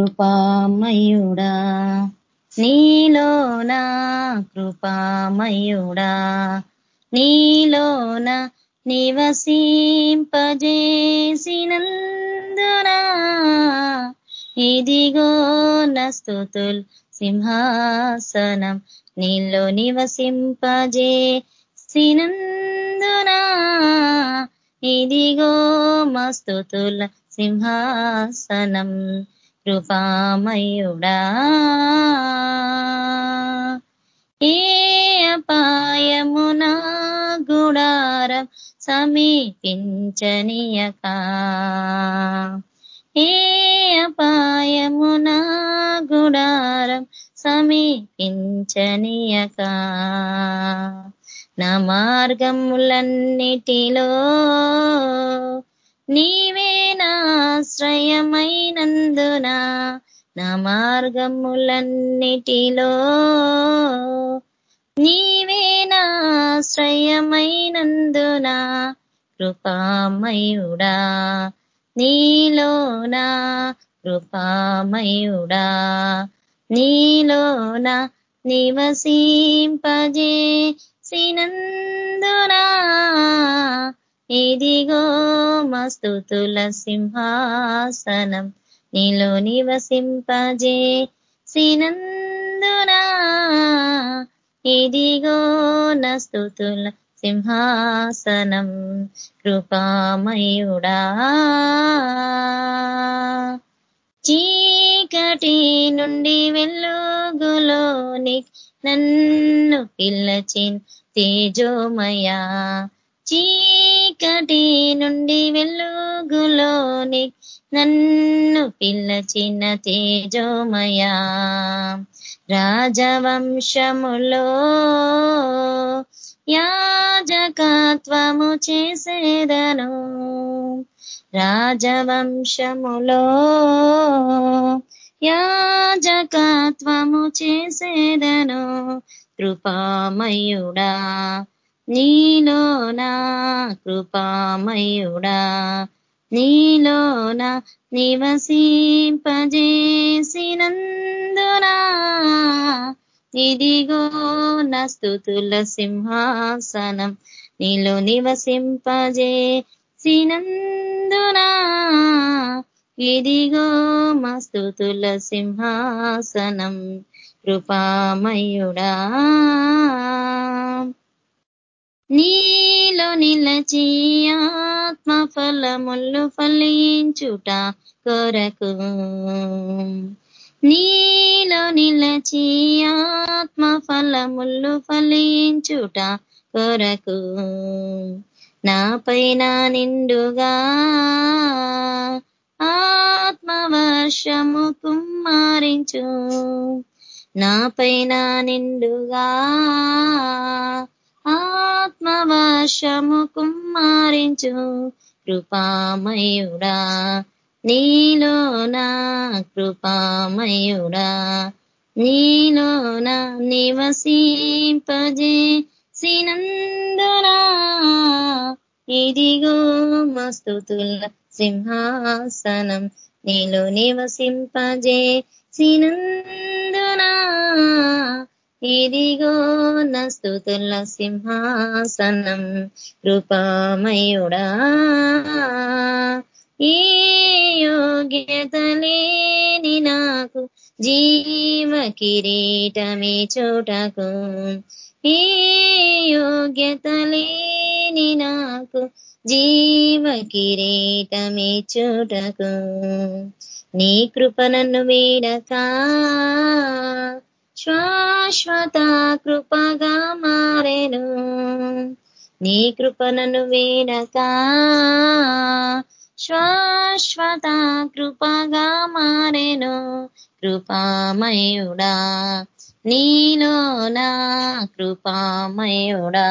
కృపామయుడా. నీలోనా కృపామయుడా. నీలోన నివసింపజేసినందునా. ఇదిగో నస్తుతుల్ సింహాసనం. నీలో నివసింపజే సినందునా ఇదిగో మస్తుతుల సింహాసనం. కృపామయుడా. ఏ అపాయమునా గుడారం సమీపించనియక. ఏ అపాయమునా గుడారం సమీపించనియక. నా మార్గములన్నిటిలో నీవే నాశ్రయమైనందున నా మార్గములన్నిటిలో నీవే నాశ్రయమైనందున కృపామయుడా నీలోనా కృపామయుడా నీలోనా నివసింపజే సినందునా ఇదిగో మస్తుతుల సింహాసనం. నీలో నివసింపజే సినందునా ఇదిగో నస్తుతుల సింహాసనం కృపామయుడా. చీకటి నుండి వెలుగులోని నన్ను పిల్లచిన్ తేజోమయా. చీకటి నుండి వెలుగులోని నన్ను పిల్లచిన తేజోమయా రాజవంశములో యాజకత్వము చేసేదను. రాజవంశములో యాజకత్వము చేసేదను. కృపామయుడా నీలోనా కృపామయుడా నీలోన నివసింపజేసినందునా. ఇదిగో నస్తుతుల సింహాసనం నీలో నివసింపజే సినందునా ఇదిగో మస్తుతుల సింహాసనం కృపామయుడా. నీలో నిలచి ఆత్మ ఫలములు ఫలించుట కొరకు. నీలో నిలచి ఆత్మ ఫలములు ఫలించుట కొరకు. నా పైన నిండుగా ఆత్మవర్షము కుమ్మారించు. నా పైన నిండుగా ఆత్మవర్షము కుమ్మారించు కృపామయుడా. నీలోనా కృపామయుడా. నీలోనా నివసింపజే సినందునా. ఇదిగో మస్తుతుల సింహాసనం నీలో నివసింపజే సినందునా. ఇదిగో నస్తుతుల సింహాసనం కృపామయుడా. ఈ యోగ్యత లేని నాకు జీవ కిరీటమే చోటకు. ఈ యోగ్యత లేని నాకు జీవ కిరీటమే చోటకు. నీ కృపనన్ను వీడక. శాశ్వత కృపగా మారెను. నీ కృపనను వీడక శాశ్వత కృపగా మారెను. కృపామయుడా నీలోనా కృపామయుడా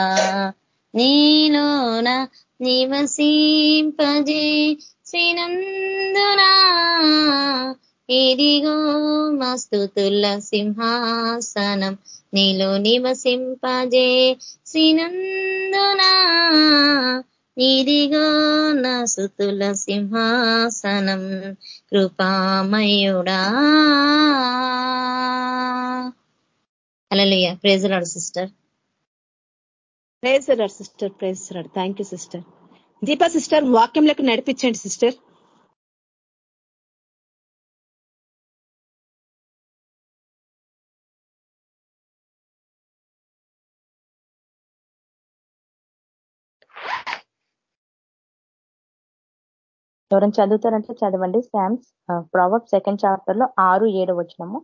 నీలోన నివసింపజే సినందునా ఇదిగో మస్తుతుల సింహాసనం నీలో నివసింపజే సినందునా ఇదిగో నా సుతుల సింహాసనం కృపామయుడా. అలలియ ప్రేజలాడు sister praise sister praise thank you sister Deepa sister వాక్యంలోకి నడిపించండి సిస్టర్ ఎవరైనా చదువుతారంటే చదవండి. శామ్స్ ప్రావబ్ సెకండ్ చాప్టర్లో ఆరు ఏడు వచ్చినము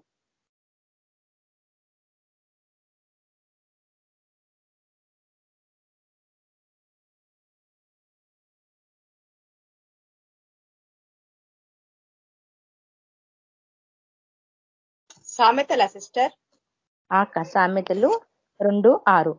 సామెతల సిస్టర్. ఆక సామెతలు రెండు ఆరు.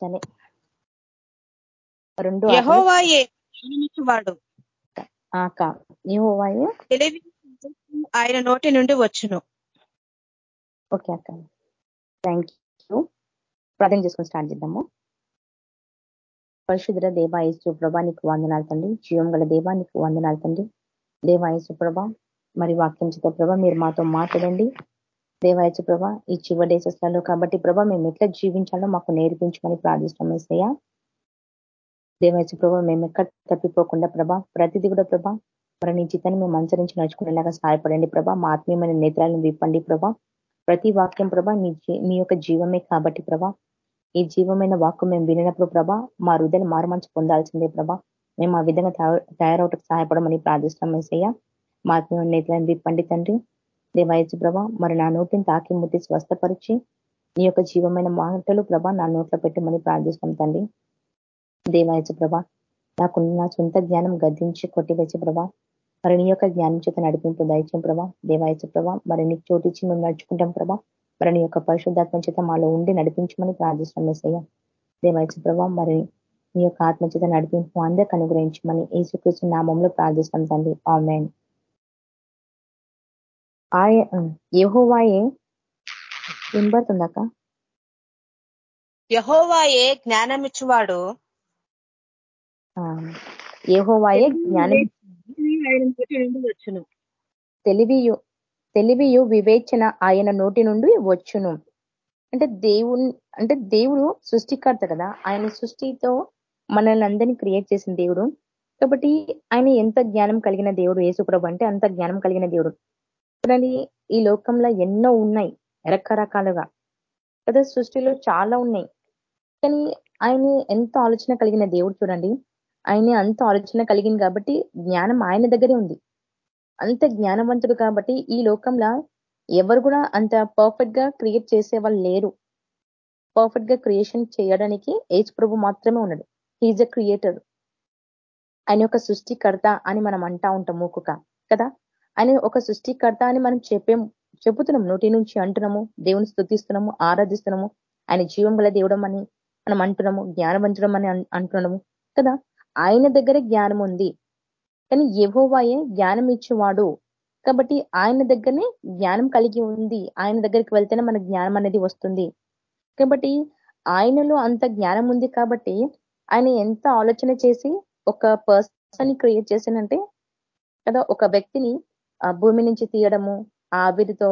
సరే రెండు యహోవాయే వాడు ఆక యహోవాయే? తెలివి ఆయన నోటి నుండి వచ్చును. ఓకే అక్క. థ్యాంక్ యూ ప్రార్థన చేసుకొని స్టార్ట్ చేద్దాము. పరిశుద్ర దేవాయసు ప్రభా నీకు వందనాలు తండ్రి. జీవం గల దేవానికి వందనాలు తండ్రి. దేవాయసు ప్రభ మరి వాక్యం చేత ప్రభ మీరు మాతో మాట్లాడండి. దేవాయచ ప్రభా ఈ చివరి డేసెస్లలో కాబట్టి ప్రభా మేము ఎట్లా జీవించాలో మాకు నేర్పించమని ప్రార్థిస్తాం ఏసయ్యా. దేవాయచ ప్రభా మేము ఎక్కడ తప్పిపోకుండా ప్రభా ప్రతిదీ కూడా ప్రభా మరి నీ చిత్తాన్ని మేము అనుసరించి నడుచుకునేలాగా సహాయపడండి ప్రభా మా ఆత్మీయమైన నేత్రాలను విప్పండి ప్రభా. ప్రతి వాక్యం ప్రభా నీ నీ యొక్క జీవమే కాబట్టి ప్రభా ఈ జీవమైన వాక్యం మేము వినినప్పుడు ప్రభా మా హృదయను మారుమంచి పొందాల్సిందే ప్రభా. మేము ఆ విధంగా తయారవటకు సహాయపడమని ప్రార్థిస్తాం ఏసయ్య. మా ఆత్మీయ నేత్రాలను విప్పండి తండ్రి. దేవాయచు ప్రభ మరి నా నోటిని తాకి ముట్టి స్వస్థపరిచి నీ యొక్క జీవమైన మాటలు ప్రభ నా నోట్లో పెట్టమని ప్రార్థిస్తాం తండ్రి. దేవాయచు ప్రభ నా సొంత జ్ఞానం గద్దించి కొట్టివేసి ప్రభ మరి నీ యొక్క జ్ఞానం చేత నడిపింపు దయచం ప్రభా. దేవాయచ ప్రభ మరి నీకు చోటిచ్చి మేము నడుచుకుంటాం ప్రభా. మరి నీ యొక్క పరిశుద్ధాత్మ చేత మాలో ఉండి నడిపించమని ప్రార్థిస్తాం ఎస్ఐ దేవాయచ ప్రభ మరి నీ యొక్క ఆత్మచేత నడిపింపు అందరికి అనుగ్రహించమని ఏసుకృష్ణ నామంలో ప్రార్థిస్తాం తండ్రి. ఆమెన్. ఆయ యహోవాయే వినబడుతుందక్క? యహోవాయే జ్ఞానమిచ్చువాడు. యహోవాయే జ్ఞానం వచ్చును. తెలివియు తెలివియు వివేచన ఆయన నోటి నుండి వచ్చును. అంటే దేవుడు అంటే దేవుడు సృష్టికర్త కదా. ఆయన సృష్టితో మనల్ని అందరినీ క్రియేట్ చేసిన దేవుడు. కాబట్టి ఆయన ఎంత జ్ఞానం కలిగిన దేవుడు యేసుప్రభు అంటే అంత జ్ఞానం కలిగిన దేవుడు. చూడండి ఈ లోకంలో ఎన్నో ఉన్నాయి రకరకాలుగా. కదా సృష్టిలో చాలా ఉన్నాయి. కానీ ఆయన ఎంత ఆలోచన కలిగిన దేవుడు చూడండి. ఆయన అంత ఆలోచన కలిగింది కాబట్టి జ్ఞానం ఆయన దగ్గరే ఉంది. అంత జ్ఞానవంతుడు కాబట్టి ఈ లోకంలో ఎవరు కూడా అంత పర్ఫెక్ట్గా క్రియేట్ చేసే వాళ్ళు లేరు. పర్ఫెక్ట్గా క్రియేషన్ చేయడానికి ఏజ్ ప్రభు మాత్రమే ఉన్నాడు. హీజ్ అ క్రియేటర్ ఆయన ఒక సృష్టికర్త అని మనం అంటా ఉంటాం మూకుక కదా? ఆయన ఒక సృష్టికర్త అని మనం చెప్పే చెబుతున్నాం నోటి నుంచి అంటున్నాము దేవుని స్థుతిస్తున్నాము ఆరాధిస్తున్నాము ఆయన జీవం గల దేవుడం అని మనం అంటున్నాము జ్ఞానవంతుడం అని అంటున్నాము కదా? ఆయన దగ్గర జ్ఞానం ఉంది. కానీ యహోవాయే జ్ఞానం ఇచ్చేవాడు. కాబట్టి ఆయన దగ్గరనే జ్ఞానం కలిగి ఉంది. ఆయన దగ్గరికి వెళ్తేనే మన జ్ఞానం అనేది వస్తుంది. కాబట్టి ఆయనలో అంత జ్ఞానం ఉంది కాబట్టి ఆయన ఎంత ఆలోచన చేసి ఒక పర్సన్ క్రియేట్ చేసినంటే కదా? ఒక వ్యక్తిని భూమి నుంచి తీయడము ఆవిరితో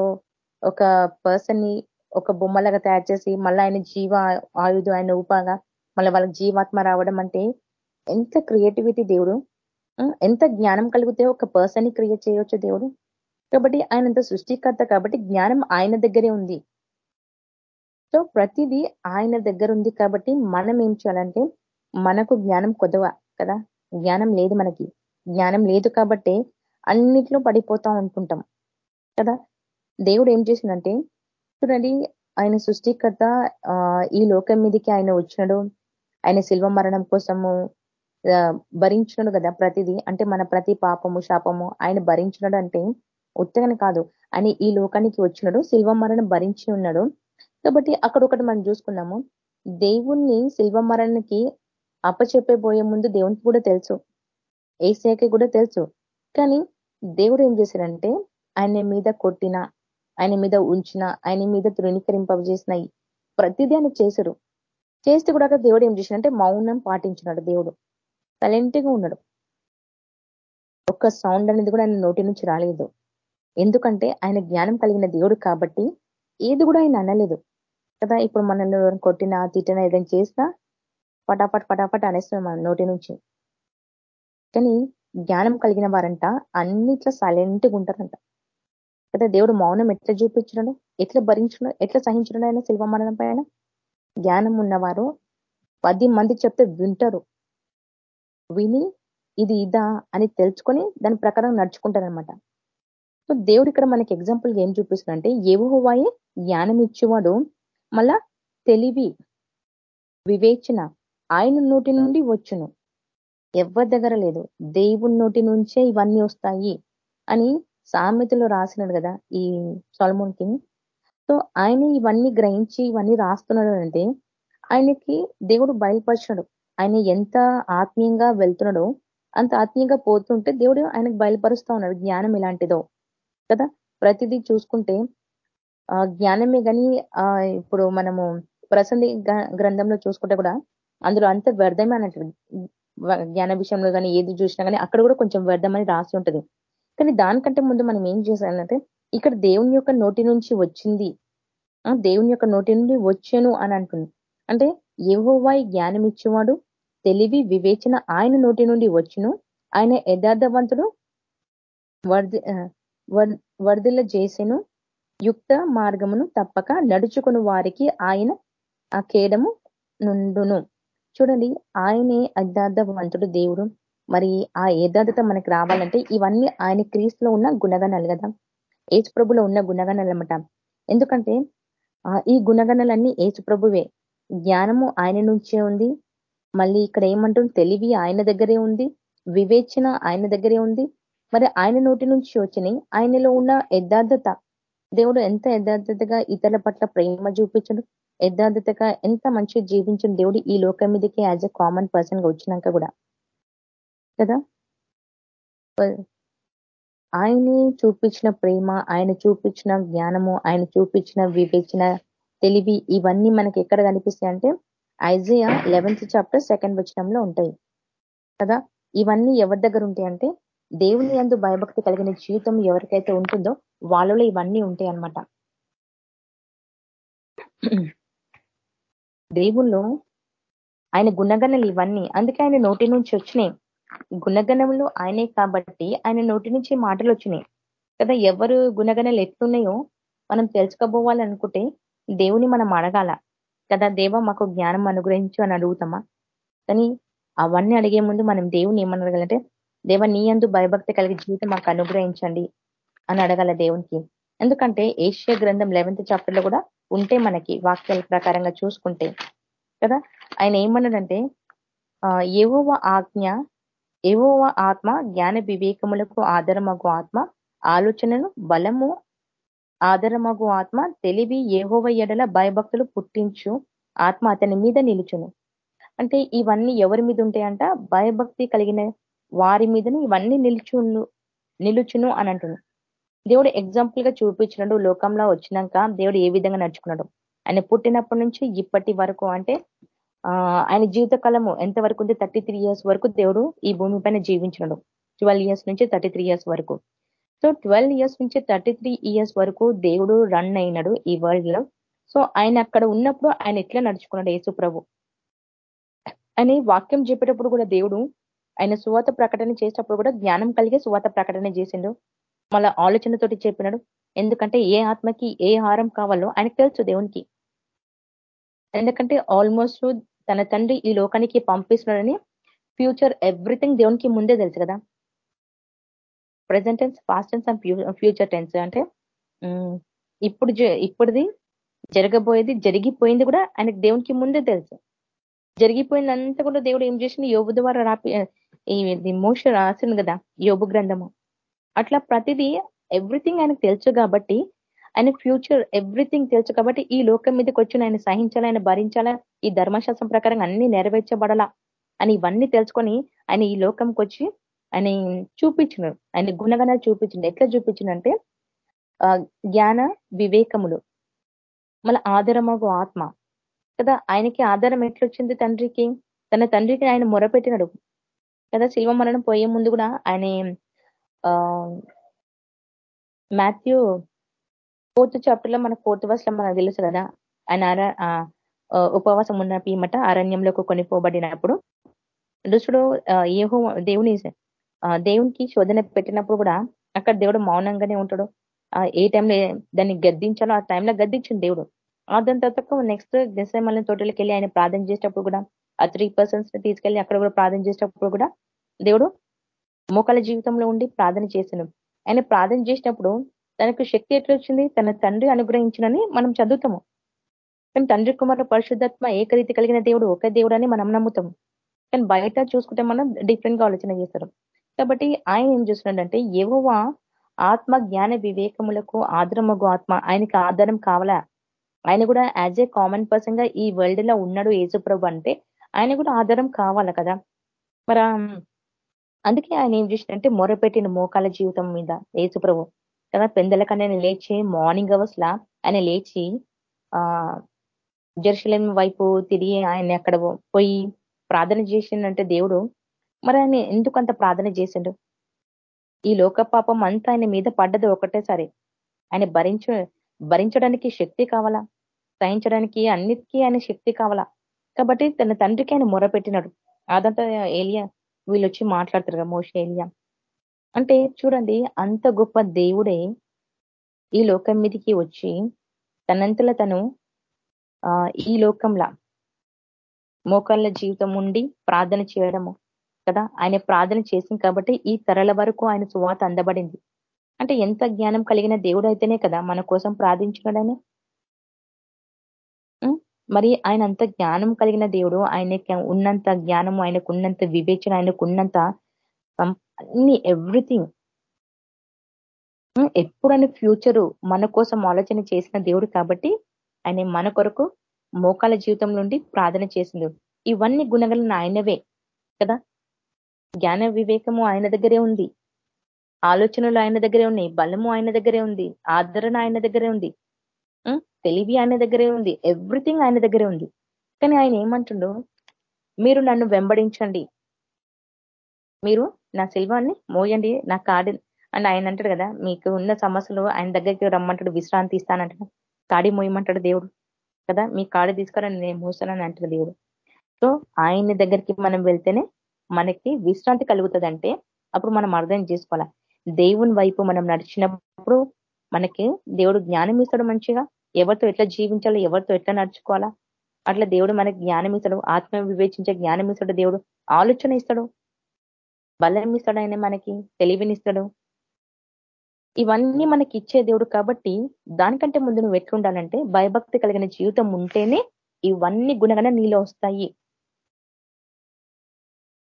ఒక పర్సన్ని ఒక బొమ్మలాగా తయారు చేసి మళ్ళీ ఆయన జీవ ఆయుధం ఆయన ఊపాగా మళ్ళీ వాళ్ళకి జీవాత్మ రావడం అంటే ఎంత క్రియేటివిటీ దేవుడు. ఎంత జ్ఞానం కలిగితే ఒక పర్సన్ని క్రియేట్ చేయవచ్చు దేవుడు. కాబట్టి ఆయన అంత సృష్టికర్త కాబట్టి జ్ఞానం ఆయన దగ్గరే ఉంది. సో ప్రతిదీ ఆయన దగ్గర ఉంది కాబట్టి మనం ఏం చేయాలంటే మనకు జ్ఞానం కొదవ కదా. జ్ఞానం లేదు మనకి. జ్ఞానం లేదు కాబట్టి అన్నిట్లో పడిపోతా ఉంటుంటాం. కదా? దేవుడు ఏం చేసిందంటే చూడండి ఆయన సృష్టికర్త ఈ లోకం మీదకి ఆయన వచ్చినాడు. ఆయన శిల్వ మరణం కోసము భరించినాడు కదా ప్రతిదీ. అంటే మన ప్రతి పాపము శాపము ఆయన భరించినాడు అంటే ఉత్తగని కాదు. అని ఈ లోకానికి వచ్చినాడు శిల్వ మరణం భరించి ఉన్నాడు. కాబట్టి అక్కడ ఒకటి మనం చూసుకున్నాము దేవుణ్ణి శిల్వ మరణానికి అప్పచెప్పే పోయే ముందు దేవునికి కూడా తెలుసు. ఏసీకి కూడా తెలుసు. కానీ దేవుడు ఏం చేశాడంటే ఆయన మీద కొట్టిన ఆయన మీద ఉంచిన ఆయన మీద తృణీకరింపజేసిన ప్రతిదీ ఆయన చేశారు చేస్తే కూడా దేవుడు ఏం చేసినంటే మౌనం పాటించినాడు దేవుడు. తలెంటిగా ఉన్నాడు. ఒక్క సౌండ్ అనేది కూడా ఆయన నోటి నుంచి రాలేదు. ఎందుకంటే ఆయన జ్ఞానం కలిగిన దేవుడు కాబట్టి ఏది కూడా ఆయన అనలేదు. కదా ఇప్పుడు మనల్ని కొట్టిన తిట్టిన ఏదైనా చేసినా పటాపట్ పటాపట్ అనేస్తున్నాం మన నోటి నుంచి. కానీ జ్ఞానం కలిగిన వారంట అన్నిట్లో సైలెంట్గా ఉంటారంట. కదా దేవుడు మౌనం ఎట్లా చూపించడం ఎట్లా భరించడం ఎట్లా సహించడం ఆయన శిల్వ మరణం పైన జ్ఞానం ఉన్నవారు పది మంది చెప్తే వింటారు. విని ఇది ఇదా అని తెలుసుకొని దాని ప్రకారం నడుచుకుంటారనమాట సో దేవుడు ఇక్కడ మనకి ఎగ్జాంపుల్ ఏం చూపిస్తున్నాడంటే ఏవోవాయే జ్ఞానం ఇచ్చేవాడు మళ్ళా తెలివి వివేచన ఆయన నోటి నుండి వచ్చును. ఎవరి దగ్గర లేదు. దేవుని నోటి నుంచే ఇవన్నీ వస్తాయి అని సామెతలో రాసినాడు కదా ఈ సొలమోన్ కింగ్. సో ఆయన ఇవన్నీ గ్రహించి ఇవన్నీ రాస్తున్నాడు అంటే ఆయనకి దేవుడు బయలుపరిచినాడు. ఆయన ఎంత ఆత్మీయంగా వెళ్తున్నాడో అంత ఆత్మీయంగా పోతుంటే దేవుడు ఆయనకు బయలుపరుస్తా ఉన్నాడు. జ్ఞానం ఇలాంటిదో కదా. ప్రతిదీ చూసుకుంటే ఆ జ్ఞానమే కానీ ఆ ఇప్పుడు మనము ప్రసంది గ్రంథంలో చూసుకుంటే కూడా అందులో అంత వ్యర్థమే అన్నట్టు జ్ఞాన విషయంలో కానీ ఏది చూసినా కానీ అక్కడ కూడా కొంచెం వ్యర్థమని రాసి ఉంటుంది. కానీ దానికంటే ముందు మనం ఏం చేశానంటే ఇక్కడ దేవుని యొక్క నోటి నుంచి వచ్చింది. దేవుని యొక్క నోటి నుండి వచ్చాను అని అంటుంది అంటే ఏవోవాయి జ్ఞానం ఇచ్చేవాడు తెలివి వివేచన ఆయన నోటి నుండి వచ్చును. ఆయన యథార్థవంతుడు వర్ధి వర్ధిల్ల చేసెను. యుక్త మార్గమును తప్పక నడుచుకుని వారికి ఆయన ఆ కేడము నుండును. చూడండి ఆయనే యథార్థవంతుడు దేవుడు. మరి ఆ యథార్థత మనకి రావాలంటే ఇవన్నీ ఆయన క్రీస్తులో ఉన్న గుణగణాలు కదా. ఏచు ప్రభులో ఉన్న గుణగణాలు అనమాట ఎందుకంటే ఈ గుణగణాలన్నీ ఏచు ప్రభువే. జ్ఞానము ఆయన నుంచే ఉంది. మళ్ళీ ఇక్కడ ఏమంటుంది తెలివి ఆయన దగ్గరే ఉంది. వివేచన ఆయన దగ్గరే ఉంది. మరి ఆయన నోటి నుంచి వచ్చినాయి ఆయనలో ఉన్న యథార్థత. దేవుడు ఎంత యథార్థతగా ఇతరుల పట్ల ప్రేమ చూపించడు? యథార్థతగా ఎంత మంచిగా జీవించిన దేవుడు ఈ లోకం మీదకి యాజ్ ఎ కామన్ పర్సన్గా వచ్చినాక కూడా. కదా? ఆయన్ని చూపించిన ప్రేమ ఆయన చూపించిన జ్ఞానము ఆయన చూపించిన వివేచన తెలివి ఇవన్నీ మనకి ఎక్కడ కనిపిస్తాయి అంటే ఐజియా లెవెన్త్ చాప్టర్ సెకండ్ వచనంలో ఉంటాయి. కదా? ఇవన్నీ ఎవరి దగ్గర ఉంటాయి అంటే దేవుని అందు భయభక్తి కలిగిన జీవితం ఎవరికైతే ఉంటుందో వాళ్ళలో ఇవన్నీ ఉంటాయి అన్నమాట దేవుళ్ళు ఆయన గుణగణలు ఇవన్నీ. అందుకే ఆయన నోటి నుంచి వచ్చినాయి. గుణగణములు ఆయనే కాబట్టి ఆయన నోటి నుంచి మాటలు వచ్చినాయి. కదా ఎవరు గుణగణలు ఎట్లున్నాయో మనం తెలుసుకోబోవాలనుకుంటే దేవుని మనం అడగాల. కదా దేవ మాకు జ్ఞానం అనుగ్రహించు అని అడుగుతామా? కానీ అవన్నీ అడిగే ముందు మనం దేవుని ఏమని అడగాలంటే దేవ నీ అందు భయభక్తి కలిగి జీవితం మాకు అనుగ్రహించండి అని అడగాల దేవునికి. ఎందుకంటే ఏషియా గ్రంథం లెవెన్త్ చాప్టర్లో కూడా ఉంటే మనకి వాక్యాల ప్రకారంగా చూసుకుంటే కదా? ఆయన ఏమన్నాడంటే ఏవోవ ఆజ్ఞ ఏవోవ ఆత్మ జ్ఞాన వివేకములకు ఆధారమగు ఆత్మ ఆలోచనను బలము ఆధారమగు ఆత్మ తెలివి ఏవోవ ఎడల భయభక్తులు పుట్టించు ఆత్మ అతని మీద నిలుచును. అంటే ఇవన్నీ ఎవరి మీద ఉంటాయంట భయభక్తి కలిగిన వారి మీదను ఇవన్నీ నిలుచును నిలుచును అని అంటున్నాను దేవుడు ఎగ్జాంపుల్గా చూపించినాడు లోకంలో వచ్చినాక దేవుడు ఏ విధంగా నడుచుకున్నాడు? ఆయన పుట్టినప్పటి నుంచి ఇప్పటి వరకు అంటే ఆయన జీవిత కాలము ఎంత వరకు ఉంది? థర్టీ ఇయర్స్ వరకు దేవుడు ఈ భూమి పైన జీవించినాడు. ట్వెల్వ్ ఇయర్స్ నుంచి థర్టీ ఇయర్స్ వరకు. సో ట్వెల్వ్ ఇయర్స్ నుంచి థర్టీ ఇయర్స్ వరకు దేవుడు రన్ అయినాడు ఈ వరల్డ్లో. సో ఆయన అక్కడ ఉన్నప్పుడు ఆయన ఎట్లా నడుచుకున్నాడు? యేసు ప్రభు అని వాక్యం చెప్పేటప్పుడు కూడా దేవుడు ఆయన సువాత ప్రకటన చేసేటప్పుడు కూడా జ్ఞానం కలిగే సువాత ప్రకటన చేసిండు. మళ్ళా ఆలోచనతోటి చెప్పినాడు. ఎందుకంటే ఏ ఆత్మకి ఏ హారం కావాలో ఆయనకు తెలుసు దేవునికి. ఎందుకంటే ఆల్మోస్ట్ తన తండ్రి ఈ లోకానికి పంపిస్తున్నాడని ఫ్యూచర్ ఎవ్రీథింగ్ దేవునికి ముందే తెలుసు కదా. Present tense past tense and future tense అంటే ఇప్పుడు ఇప్పుడుది జరగబోయేది జరిగిపోయింది కూడా ఆయనకు దేవునికి ముందే తెలుసు. జరిగిపోయిందంతా కూడా దేవుడు ఏం చేసింది యోగు ద్వారా రాపి ఈ మోష రాసింది కదా యోగు గ్రంథము. అట్లా ప్రతిదీ ఎవ్రీథింగ్ ఆయనకు తెలుసు కాబట్టి ఆయన ఫ్యూచర్ ఎవ్రీథింగ్ తెలుసు కాబట్టి ఈ లోకం మీదకి వచ్చిన ఆయన సహించాలా ఆయన భరించాలా ఈ ధర్మశాస్త్రం ప్రకారం అన్ని నెరవేర్చబడాలా అని ఇవన్నీ తెలుసుకొని ఆయన ఈ లోకంకి వచ్చి ఆయన చూపించిన ఆయన గుణగణాలు చూపించిండు ఎట్లా చూపించిండంటే జ్ఞాన వివేకములు. మళ్ళీ ఆధారమగు ఆత్మ. కదా ఆయనకి ఆధారం ఎట్లొచ్చింది తండ్రికి? తన తండ్రికి ఆయన మొరపెట్టినాడు. కదా శిల్వ మరణం పోయే ముందు కూడా ఆయన మాథ్యూ ఫోర్త్ చాప్టర్లో మన ఫోర్త్ వర్స్లో మనకు తెలుసు కదా ఆయన ఉపవాసం ఉన్న పీమట అరణ్యంలోకి కొనిపోబడినప్పుడు దుష్టుడు ఏహో దేవుని దేవునికి శోధన పెట్టినప్పుడు కూడా అక్కడ దేవుడు మౌనంగానే ఉంటాడు. ఏ టైంలో దాన్ని గద్దించాలో ఆ టైంలో గద్దించింది దేవుడు. దాని తర్వాత నెక్స్ట్ దశమల్ని తోటలోకి వెళ్ళి ఆయన ప్రార్థన చేసేటప్పుడు కూడా ఆ త్రీ పర్సన్స్ తీసుకెళ్ళి అక్కడ కూడా ప్రార్థన చేసేటప్పుడు కూడా దేవుడు మోకాల జీవితంలో ఉండి ప్రార్థన చేసినాం ఆయన ప్రార్థన చేసినప్పుడు తనకు శక్తి ఎట్లా వచ్చింది? తన తండ్రి అనుగ్రహించినని మనం చదువుతాము. కానీ తండ్రి కుమార్ పరిశుద్ధాత్మ ఏకరీతి కలిగిన దేవుడు ఒక దేవుడు అని మనం నమ్ముతాం కానీ బయట చూసుకుంటే మనం డిఫరెంట్గా ఆలోచన చేస్తారు. కాబట్టి ఆయన ఏం చూస్తున్నాడంటే ఎవవా ఆత్మ జ్ఞాన వివేకములకు ఆధారమగు ఆత్మ. ఆయనకి ఆధారం కావాలా? ఆయన కూడా యాజ్ ఏ కామన్ పర్సన్గా ఈ వరల్డ్లో ఉన్నాడు యేసుప్రభు అంటే ఆయన కూడా ఆధారం కావాల కదా? మరి అందుకే ఆయన ఏం చేసిందంటే మొరపెట్టిన మోకాల జీవితం మీద ఏసుప్రభు కదా పెందలకన్నా ఆయన లేచి మార్నింగ్ అవర్స్ లా ఆయన లేచి ఆ జెరూసలేం వైపు తిరిగి ఆయన అక్కడ పోయి ప్రార్థన చేసిండంటే దేవుడు మరి ఆయన ఎందుకు అంత ప్రార్థన చేసిండు? ఈ లోక పాపం అంతా ఆయన మీద పడ్డది ఒకటేసారి. ఆయన భరించ భరించడానికి శక్తి కావాలా? సహించడానికి అన్నిటికీ ఆయన శక్తి కావాలా? కాబట్టి తన తండ్రికి ఆయన మొరపెట్టినాడు. అదంతా ఏలియా వీళ్ళు వచ్చి మాట్లాడతారు కదా మోషేలియా అంటే చూడండి అంత గొప్ప దేవుడే ఈ లోకం మీదకి వచ్చి తనంతల తను ఈ లోకంలా మోకాళ్ళ జీవితం ఉండి ప్రార్థన చేయడము కదా. ఆయన ప్రార్థన చేసింది కాబట్టి ఈ తరల వరకు ఆయన సువాత అందబడింది. అంటే ఎంత జ్ఞానం కలిగిన దేవుడు అయితేనే కదా మన కోసం ప్రార్థించినాడని. మరి ఆయన అంత జ్ఞానం కలిగిన దేవుడు ఆయనకి ఉన్నంత జ్ఞానము ఆయనకు ఉన్నంత వివేచన ఆయనకు ఉన్నంత అన్ని ఎవ్రీథింగ్ ఎప్పుడైనా ఫ్యూచరు మన కోసం ఆలోచన చేసిన దేవుడు కాబట్టి ఆయన మన కొరకు మోకాల జీవితం నుండి ప్రార్థన చేసింది ఇవన్నీ గుణగలను ఆయనవే కదా. జ్ఞాన వివేకము ఆయన దగ్గరే ఉంది. ఆలోచనలు ఆయన దగ్గరే ఉన్నాయి. బలము ఆయన దగ్గరే ఉంది. ఆదరణ ఆయన దగ్గరే ఉంది. తెలివి ఆయన దగ్గరే ఉంది ఎవ్రీథింగ్ ఆయన దగ్గరే ఉంది. కానీ ఆయన ఏమంటుండో మీరు నన్ను వెంబడించండి. మీరు నా శిల్వాన్ని మోయండి నా కాడి అని ఆయన అంటాడు కదా మీకు ఉన్న సమస్యలు ఆయన దగ్గరికి రమ్మంటాడు విశ్రాంతి ఇస్తానంటాడు. కాడి మోయమంటాడు దేవుడు కదా మీ కాడి తీసుకురని నేను మోస్తానని అంటాడు దేవుడు. సో ఆయన దగ్గరికి మనం వెళ్తేనే మనకి విశ్రాంతి కలుగుతుంది అప్పుడు మనం అర్థం చేసుకోవాలి. దేవుని వైపు మనం నడిచినప్పుడు మనకి దేవుడు జ్ఞానం ఇస్తాడు మంచిగా ఎవరితో ఎట్లా జీవించాలో ఎవరితో ఎట్లా నడుచుకోవాలా? అట్లా దేవుడు మనకి జ్ఞానం ఇస్తాడు ఆత్మ వివేచించే జ్ఞానం ఇస్తాడు దేవుడు. ఆలోచన ఇస్తాడు. బలం ఇస్తాడు ఆయన మనకి తెలివినిస్తాడు. ఇవన్నీ మనకి ఇచ్చే దేవుడు కాబట్టి దానికంటే ముందు నువ్వు ఎట్లుండాలంటే భయభక్తి కలిగిన జీవితం ఉంటేనే ఇవన్నీ గుణగణ నీలో వస్తాయి.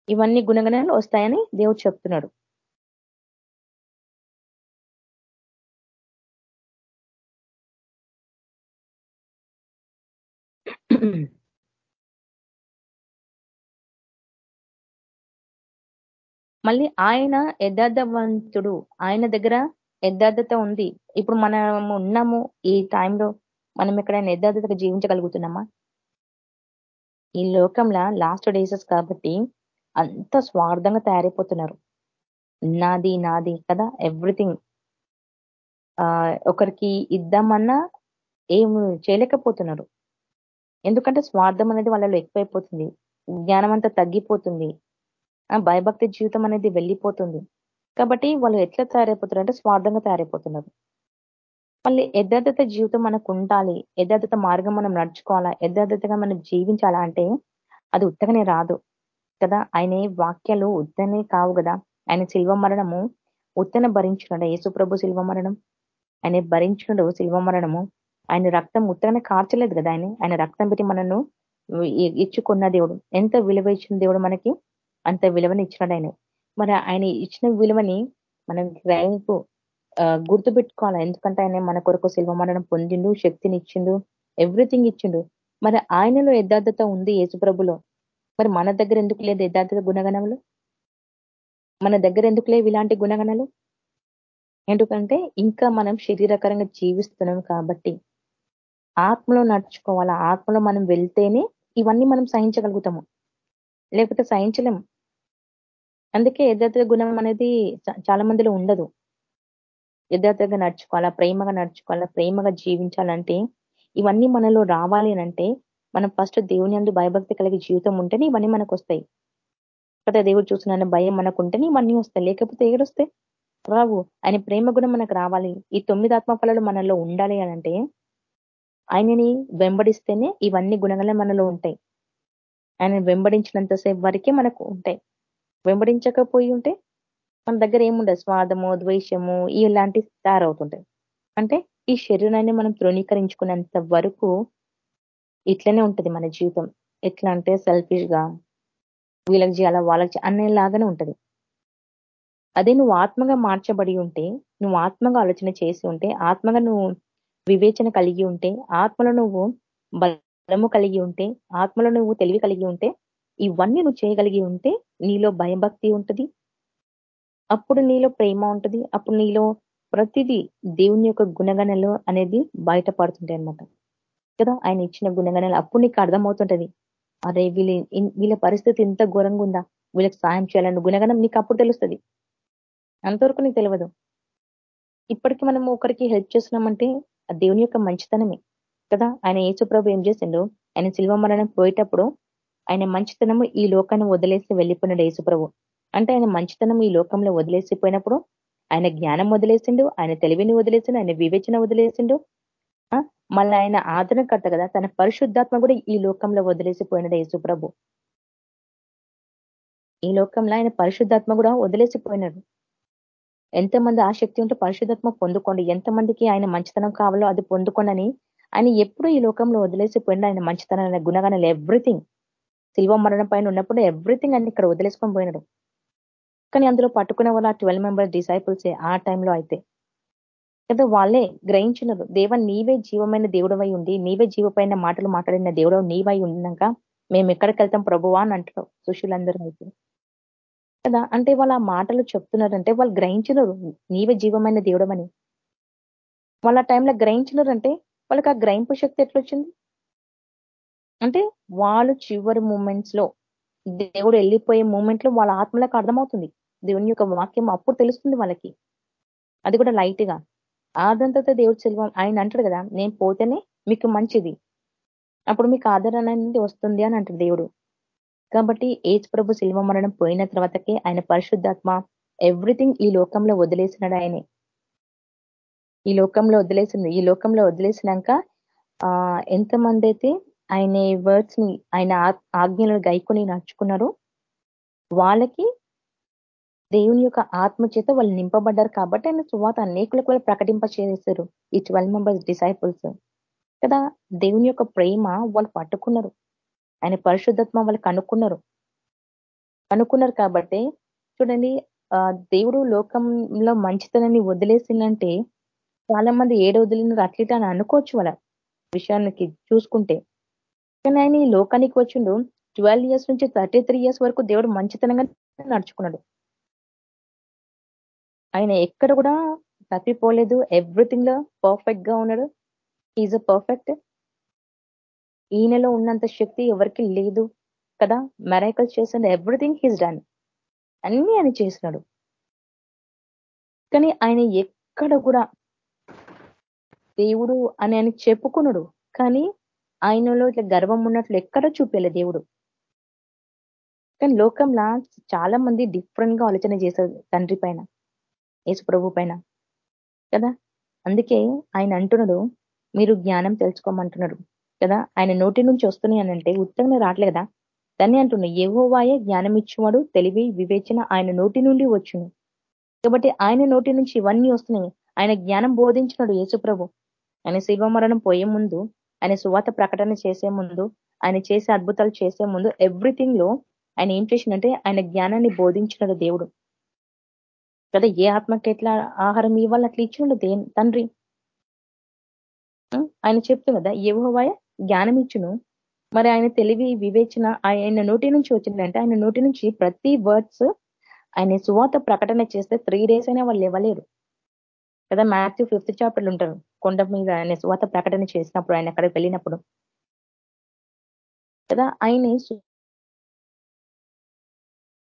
ఇవన్నీ గుణగణాలు వస్తాయని దేవుడు చెప్తున్నాడు. మళ్ళీ ఆయన యథార్థవంతుడు. ఆయన దగ్గర యథార్థత ఉంది. ఇప్పుడు మనం ఉన్నాము ఈ టైంలో మనం ఎక్కడైనా యథార్థతగా జీవించగలుగుతున్నామా? ఈ లోకంలో లాస్ట్ డేసెస్ కాబట్టి అంత స్వార్థంగా తయారైపోతున్నారు. నాది నాది కదా ఎవ్రీథింగ్ ఒకరికి ఇద్దామన్నా ఏం చేయలేకపోతున్నారు. ఎందుకంటే స్వార్థం అనేది వాళ్ళలో ఎక్కువైపోతుంది. జ్ఞానం అంతా తగ్గిపోతుంది భయభక్తి జీవితం అనేది వెళ్ళిపోతుంది. కాబట్టి వాళ్ళు ఎట్లా తయారైపోతారు అంటే స్వార్థంగా తయారైపోతున్నారు. మళ్ళీ యథార్థత జీవితం మనకు ఉండాలి. యథార్థత మార్గం మనం నడుచుకోవాలా? యథార్థతగా మనం జీవించాలా అంటే అది ఉత్తగానే రాదు. కదా? ఆయన వాక్యాలు ఉత్తనే కావు కదా? ఆయన శిల్వ మరణము ఉత్తన భరించున్నాడు యేసుప్రభు శిల్వ మరణం. ఆయన భరించినడు శిల్వ మరణము. ఆయన రక్తం ఉత్తగానే కార్చలేదు కదా ఆయన. ఆయన రక్తం పెట్టి మనను ఇచ్చుకున్న దేవుడు. ఎంత విలువ ఇచ్చిన దేవుడు మనకి? అంత విలువని ఇచ్చినాడు ఆయన. మరి ఆయన ఇచ్చిన విలువని మనం గ్రహింపు గుర్తు పెట్టుకోవాలి ఎందుకంటే ఆయన మన కొరకు శిల్వ మరణం పొందిండు శక్తిని ఇచ్చిండు ఎవ్రీథింగ్ ఇచ్చిండు. మరి ఆయనలో యథార్థత ఉంది యేసుప్రభులో మరి మన దగ్గర ఎందుకు లేదు యథార్థత గుణగణములు? మన దగ్గర ఎందుకు లేవు ఇలాంటి గుణగణాలు? ఎందుకంటే ఇంకా మనం శరీరకరంగా జీవిస్తున్నాం కాబట్టి ఆత్మలో నడుచుకోవాలా? ఆత్మలో మనం వెళ్తేనే ఇవన్నీ మనం సహించగలుగుతాము. లేకపోతే సహించలేము. అందుకే యథార్థ గుణం అనేది చాలా మందిలో ఉండదు. యథార్థంగా నడుచుకోవాలా? ప్రేమగా నడుచుకోవాలా? ప్రేమగా జీవించాలంటే ఇవన్నీ మనలో రావాలి అంటే మనం ఫస్ట్ దేవుని అందు భయభక్తి కలిగి జీవితం ఉంటేనే ఇవన్నీ మనకు వస్తాయి కదా దేవుడు చూసిన భయం మనకు ఉంటేనే ఇవన్నీ వస్తాయి. లేకపోతే ఏడొస్తాయి? రావు. ఆయన ప్రేమ గుణం మనకు రావాలి. ఈ తొమ్మిది ఆత్మఫలాలు మనలో ఉండాలి అనంటే ఆయనని వెంబడిస్తేనే ఇవన్నీ గుణగలే మనలో ఉంటాయి. ఆయన వెంబడించినంతసేపు వరకే మనకు ఉంటాయి. వెంబడించకపోయి ఉంటే మన దగ్గర ఏముండదు? స్వాదము ద్వేషము ఇలాంటి తయారవుతుంటాయి. అంటే ఈ శరీరాన్ని మనం తృణీకరించుకున్నంత వరకు ఇట్లనే ఉంటది మన జీవితం. ఎట్లా అంటే సెల్ఫిష్గా వీళ్ళకి చేయాలా వాళ్ళకి అనేలాగానే ఉంటది. అదే నువ్వు ఆత్మగా మార్చబడి ఉంటే నువ్వు ఆత్మగా ఆలోచన చేసి ఉంటే ఆత్మగా నువ్వు వివేచన కలిగి ఉంటే ఆత్మలో నువ్వు బలము కలిగి ఉంటే ఆత్మలో నువ్వు తెలివి కలిగి ఉంటే ఇవన్నీ నువ్వు చేయగలిగి ఉంటే నీలో భయభక్తి ఉంటుంది. అప్పుడు నీలో ప్రేమ ఉంటుంది. అప్పుడు నీలో ప్రతిదీ దేవుని యొక్క గుణగణలు అనేది బయటపడుతుంటాయి అనమాట కదా ఆయన ఇచ్చిన గుణగణాలు అప్పుడు నీకు అర్థమవుతుంటది. అరే వీళ్ళ వీళ్ళ పరిస్థితి ఇంత ఘోరంగా ఉందా? వీళ్ళకి సాయం చేయాలని గుణగణం నీకు అప్పుడు తెలుస్తుంది. అంతవరకు నీకు తెలియదు ఇప్పటికి మనం ఒకరికి హెల్ప్ చేస్తున్నామంటే ఆ దేవుని యొక్క మంచితనమే. కదా? ఆయన యేసుప్రభు ఏం చేసిండు? ఆయన శిల్వ మరణం పోయేటప్పుడు ఆయన మంచితనము ఈ లోకాన్ని వదిలేసి వెళ్ళిపోయినాడు యేసుప్రభు. అంటే ఆయన మంచితనం ఈ లోకంలో వదిలేసిపోయినప్పుడు ఆయన జ్ఞానం వదిలేసిండు ఆయన తెలివిని వదిలేసిండు ఆయన వివేచన వదిలేసిండు. మళ్ళీ ఆయన ఆదరణకర్త కదా? తన పరిశుద్ధాత్మ కూడా ఈ లోకంలో వదిలేసిపోయినాడు యేసుప్రభు. ఈ లోకంలో ఆయన పరిశుద్ధాత్మ కూడా వదిలేసిపోయినాడు ఎంతమంది ఆసక్తి ఉంటే పరిశుద్ధాత్మ పొందుకోండి. ఎంతమందికి ఆయన మంచితనం కావాలో అది పొందుకోండి ఆయన ఎప్పుడు ఈ లోకంలో వదిలేసిపోయిండు. ఆయన మంచితనం గుణగానాలు ఎవ్రీథింగ్ శిల్వ మరణం పైన ఉన్నప్పుడు ఎవ్రీథింగ్ అన్ని ఇక్కడ వదిలేసుకొని పోయినాడు. కానీ అందులో పట్టుకునే వాళ్ళ ట్వెల్వ్ మెంబర్ డిసైపుల్సే ఆ టైంలో అయితే. కదా వాళ్ళే గ్రహించినారు. దేవ నీవే జీవమైన దేవుడవై ఉండి నీవే జీవపైన మాటలు మాట్లాడిన దేవుడు నీవై ఉన్నాక మేము ఎక్కడికి వెళ్తాం ప్రభువా అని అంటారు సుశీలందరూ అయితే. కదా? అంటే వాళ్ళు ఆ మాటలు చెప్తున్నారంటే వాళ్ళు గ్రహించినారు. నీవే జీవమైన దేవుడమని. వాళ్ళ టైంలో గ్రహించినారంటే వాళ్ళకి ఆ గ్రహింపు శక్తి ఎట్లొచ్చింది? అంటే వాళ్ళు చివరి మూమెంట్స్లో దేవుడు వెళ్ళిపోయే మూమెంట్లో వాళ్ళ ఆత్మలకు అర్థమవుతుంది. దేవుని యొక్క వాక్యం అప్పుడు తెలుస్తుంది వాళ్ళకి. అది కూడా లైట్గా. ఆదంతత దేవుడు సెల్వం ఆయన అంటాడు కదా నేను పోతేనే మీకు మంచిది. అప్పుడు మీకు ఆదరణ అనేది వస్తుంది అని అంటాడు దేవుడు. కాబట్టి ఏజ్ ప్రభు శిల్వ మరణం పోయిన తర్వాతకే ఆయన పరిశుద్ధాత్మ ఎవ్రీథింగ్ ఈ లోకంలో వదిలేసినాడు ఆయనే. ఈ లోకంలో వదిలేసింది ఈ లోకంలో వదిలేసినాక ఆ ఎంతమంది అయితే ఆయన వర్డ్స్ని ఆయన ఆజ్ఞలను గైకొని నడుచుకున్నారు వాళ్ళకి దేవుని యొక్క ఆత్మ చేత వాళ్ళు నింపబడ్డారు కాబట్టి ఆయన సువాత అనేకులకు వాళ్ళు ప్రకటింప చేశారు ఈ ట్వెల్వ్ మెంబర్స్ డిసైపుల్స్ కదా దేవుని యొక్క ప్రేమ వాళ్ళు పట్టుకున్నారు. ఆయన పరిశుద్ధత్వం వాళ్ళు కనుక్కున్నారు. కనుక్కున్నారు కాబట్టి చూడండి దేవుడు లోకంలో మంచితనాన్ని వదిలేసిందంటే చాలా మంది ఏడు వదిలినారు. అట్లీట అని అనుకోవచ్చు వాళ్ళ విషయానికి చూసుకుంటే. కానీ ఆయన ఈ లోకానికి వచ్చిండు. ట్వెల్వ్ ఇయర్స్ నుంచి థర్టీ ఇయర్స్ వరకు దేవుడు మంచితనంగా నడుచుకున్నాడు. ఆయన ఎక్కడ కూడా తప్పిపోలేదు. ఎవ్రీథింగ్లో పర్ఫెక్ట్గా ఉన్నాడు. ఈజ్ అ పర్ఫెక్ట్ ఈయనలో ఉన్నంత శక్తి ఎవరికి లేదు కదా. మెరైకల్స్ చేసిన ఎవ్రీథింగ్ హీస్ డన్ అన్ని ఆయన చేసినాడు. కానీ ఆయన ఎక్కడ కూడా దేవుడు అని ఆయన చెప్పుకున్నాడు. కానీ ఆయనలో ఇట్లా గర్వం ఉన్నట్లు ఎక్కడ చూపేలే దేవుడు. కానీ లోకంలో చాలా మంది డిఫరెంట్గా ఆలోచన చేశారు తండ్రి పైన యేసు ప్రభు పైన కదా. అందుకే ఆయన అంటున్నాడు మీరు జ్ఞానం తెలుసుకోమంటున్నాడు కదా? ఆయన నోటి నుంచి వస్తున్నాయి అంటే ఉత్తగానే రావట్లే కదా? దాన్ని అంటున్నా ఏవోవాయే జ్ఞానం ఇచ్చేవాడు తెలివి వివేచన ఆయన నోటి నుండి వచ్చును. కాబట్టి ఆయన నోటి నుంచి ఇవన్నీ వస్తున్నాయి. ఆయన జ్ఞానం బోధించినాడు యేసుప్రభు. ఆయన శివమరణం పోయే ముందు ఆయన సువాత ప్రకటన చేసే ముందు ఆయన చేసే అద్భుతాలు చేసే ముందు ఎవ్రీథింగ్లో ఆయన ఏం చేసిందంటే ఆయన జ్ఞానాన్ని బోధించినాడు దేవుడు. కదా? ఏ ఆత్మకి ఎట్లా ఆహారం ఇవ్వాలి అట్లా ఇచ్చిండు తండ్రి. ఆయన చెప్తుంది కదా ఏవోవాయ జ్ఞానం ఇచ్చును మరి ఆయన తెలివి వివేచన ఆయన నోటి నుంచి వచ్చిందంటే ఆయన నోటి నుంచి ప్రతి వర్డ్స్ ఆయన సువాత ప్రకటన చేస్తే త్రీ డేస్ అయినా వాళ్ళు ఇవ్వలేరు కదా మాథ్యూ ఫిఫ్త్ చాప్టర్లు ఉంటారు. కొండ మీద ఆయన సువాత ప్రకటన చేసినప్పుడు ఆయన అక్కడికి వెళ్ళినప్పుడు. కదా ఆయన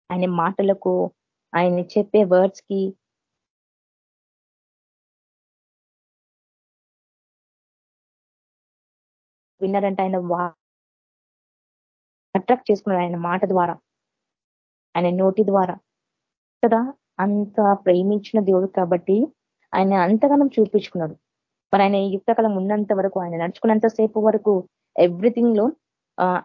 ఆయన మాటలకు ఆయన చెప్పే వర్డ్స్కి విన్నారంటే ఆయన అట్రాక్ట్ చేసుకున్నాడు ఆయన మాట ద్వారా. ఆయన నోటి ద్వారా. కదా అంత ప్రేమించిన దేవుడు కాబట్టి ఆయన అంతగానం చూపించుకున్నాడు. మరి ఆయన యుక్తకాలం ఉన్నంత వరకు ఆయన నడుచుకున్నంత సేపు వరకు ఎవ్రీథింగ్లో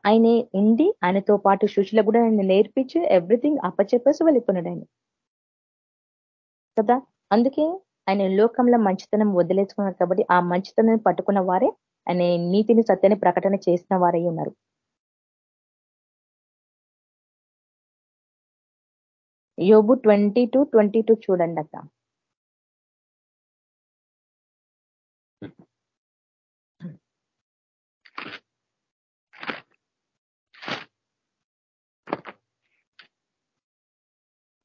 ఆయనే ఉండి ఆయనతో పాటు శుచులకు కూడా ఆయన నేర్పించి ఎవ్రీథింగ్ అప్పచెప్పేసి వెళ్ళిపోయినాడు ఆయన. కదా అందుకే ఆయన లోకంలో మంచితనం వదిలేసుకున్నారు కాబట్టి ఆ మంచితనం పట్టుకున్న వారే అనే నీతిని సత్యాన్ని ప్రకటన చేసిన వారై ఉన్నారు. యోబు ట్వంటీ టు ట్వంటీ టూ చూడండి అక్క.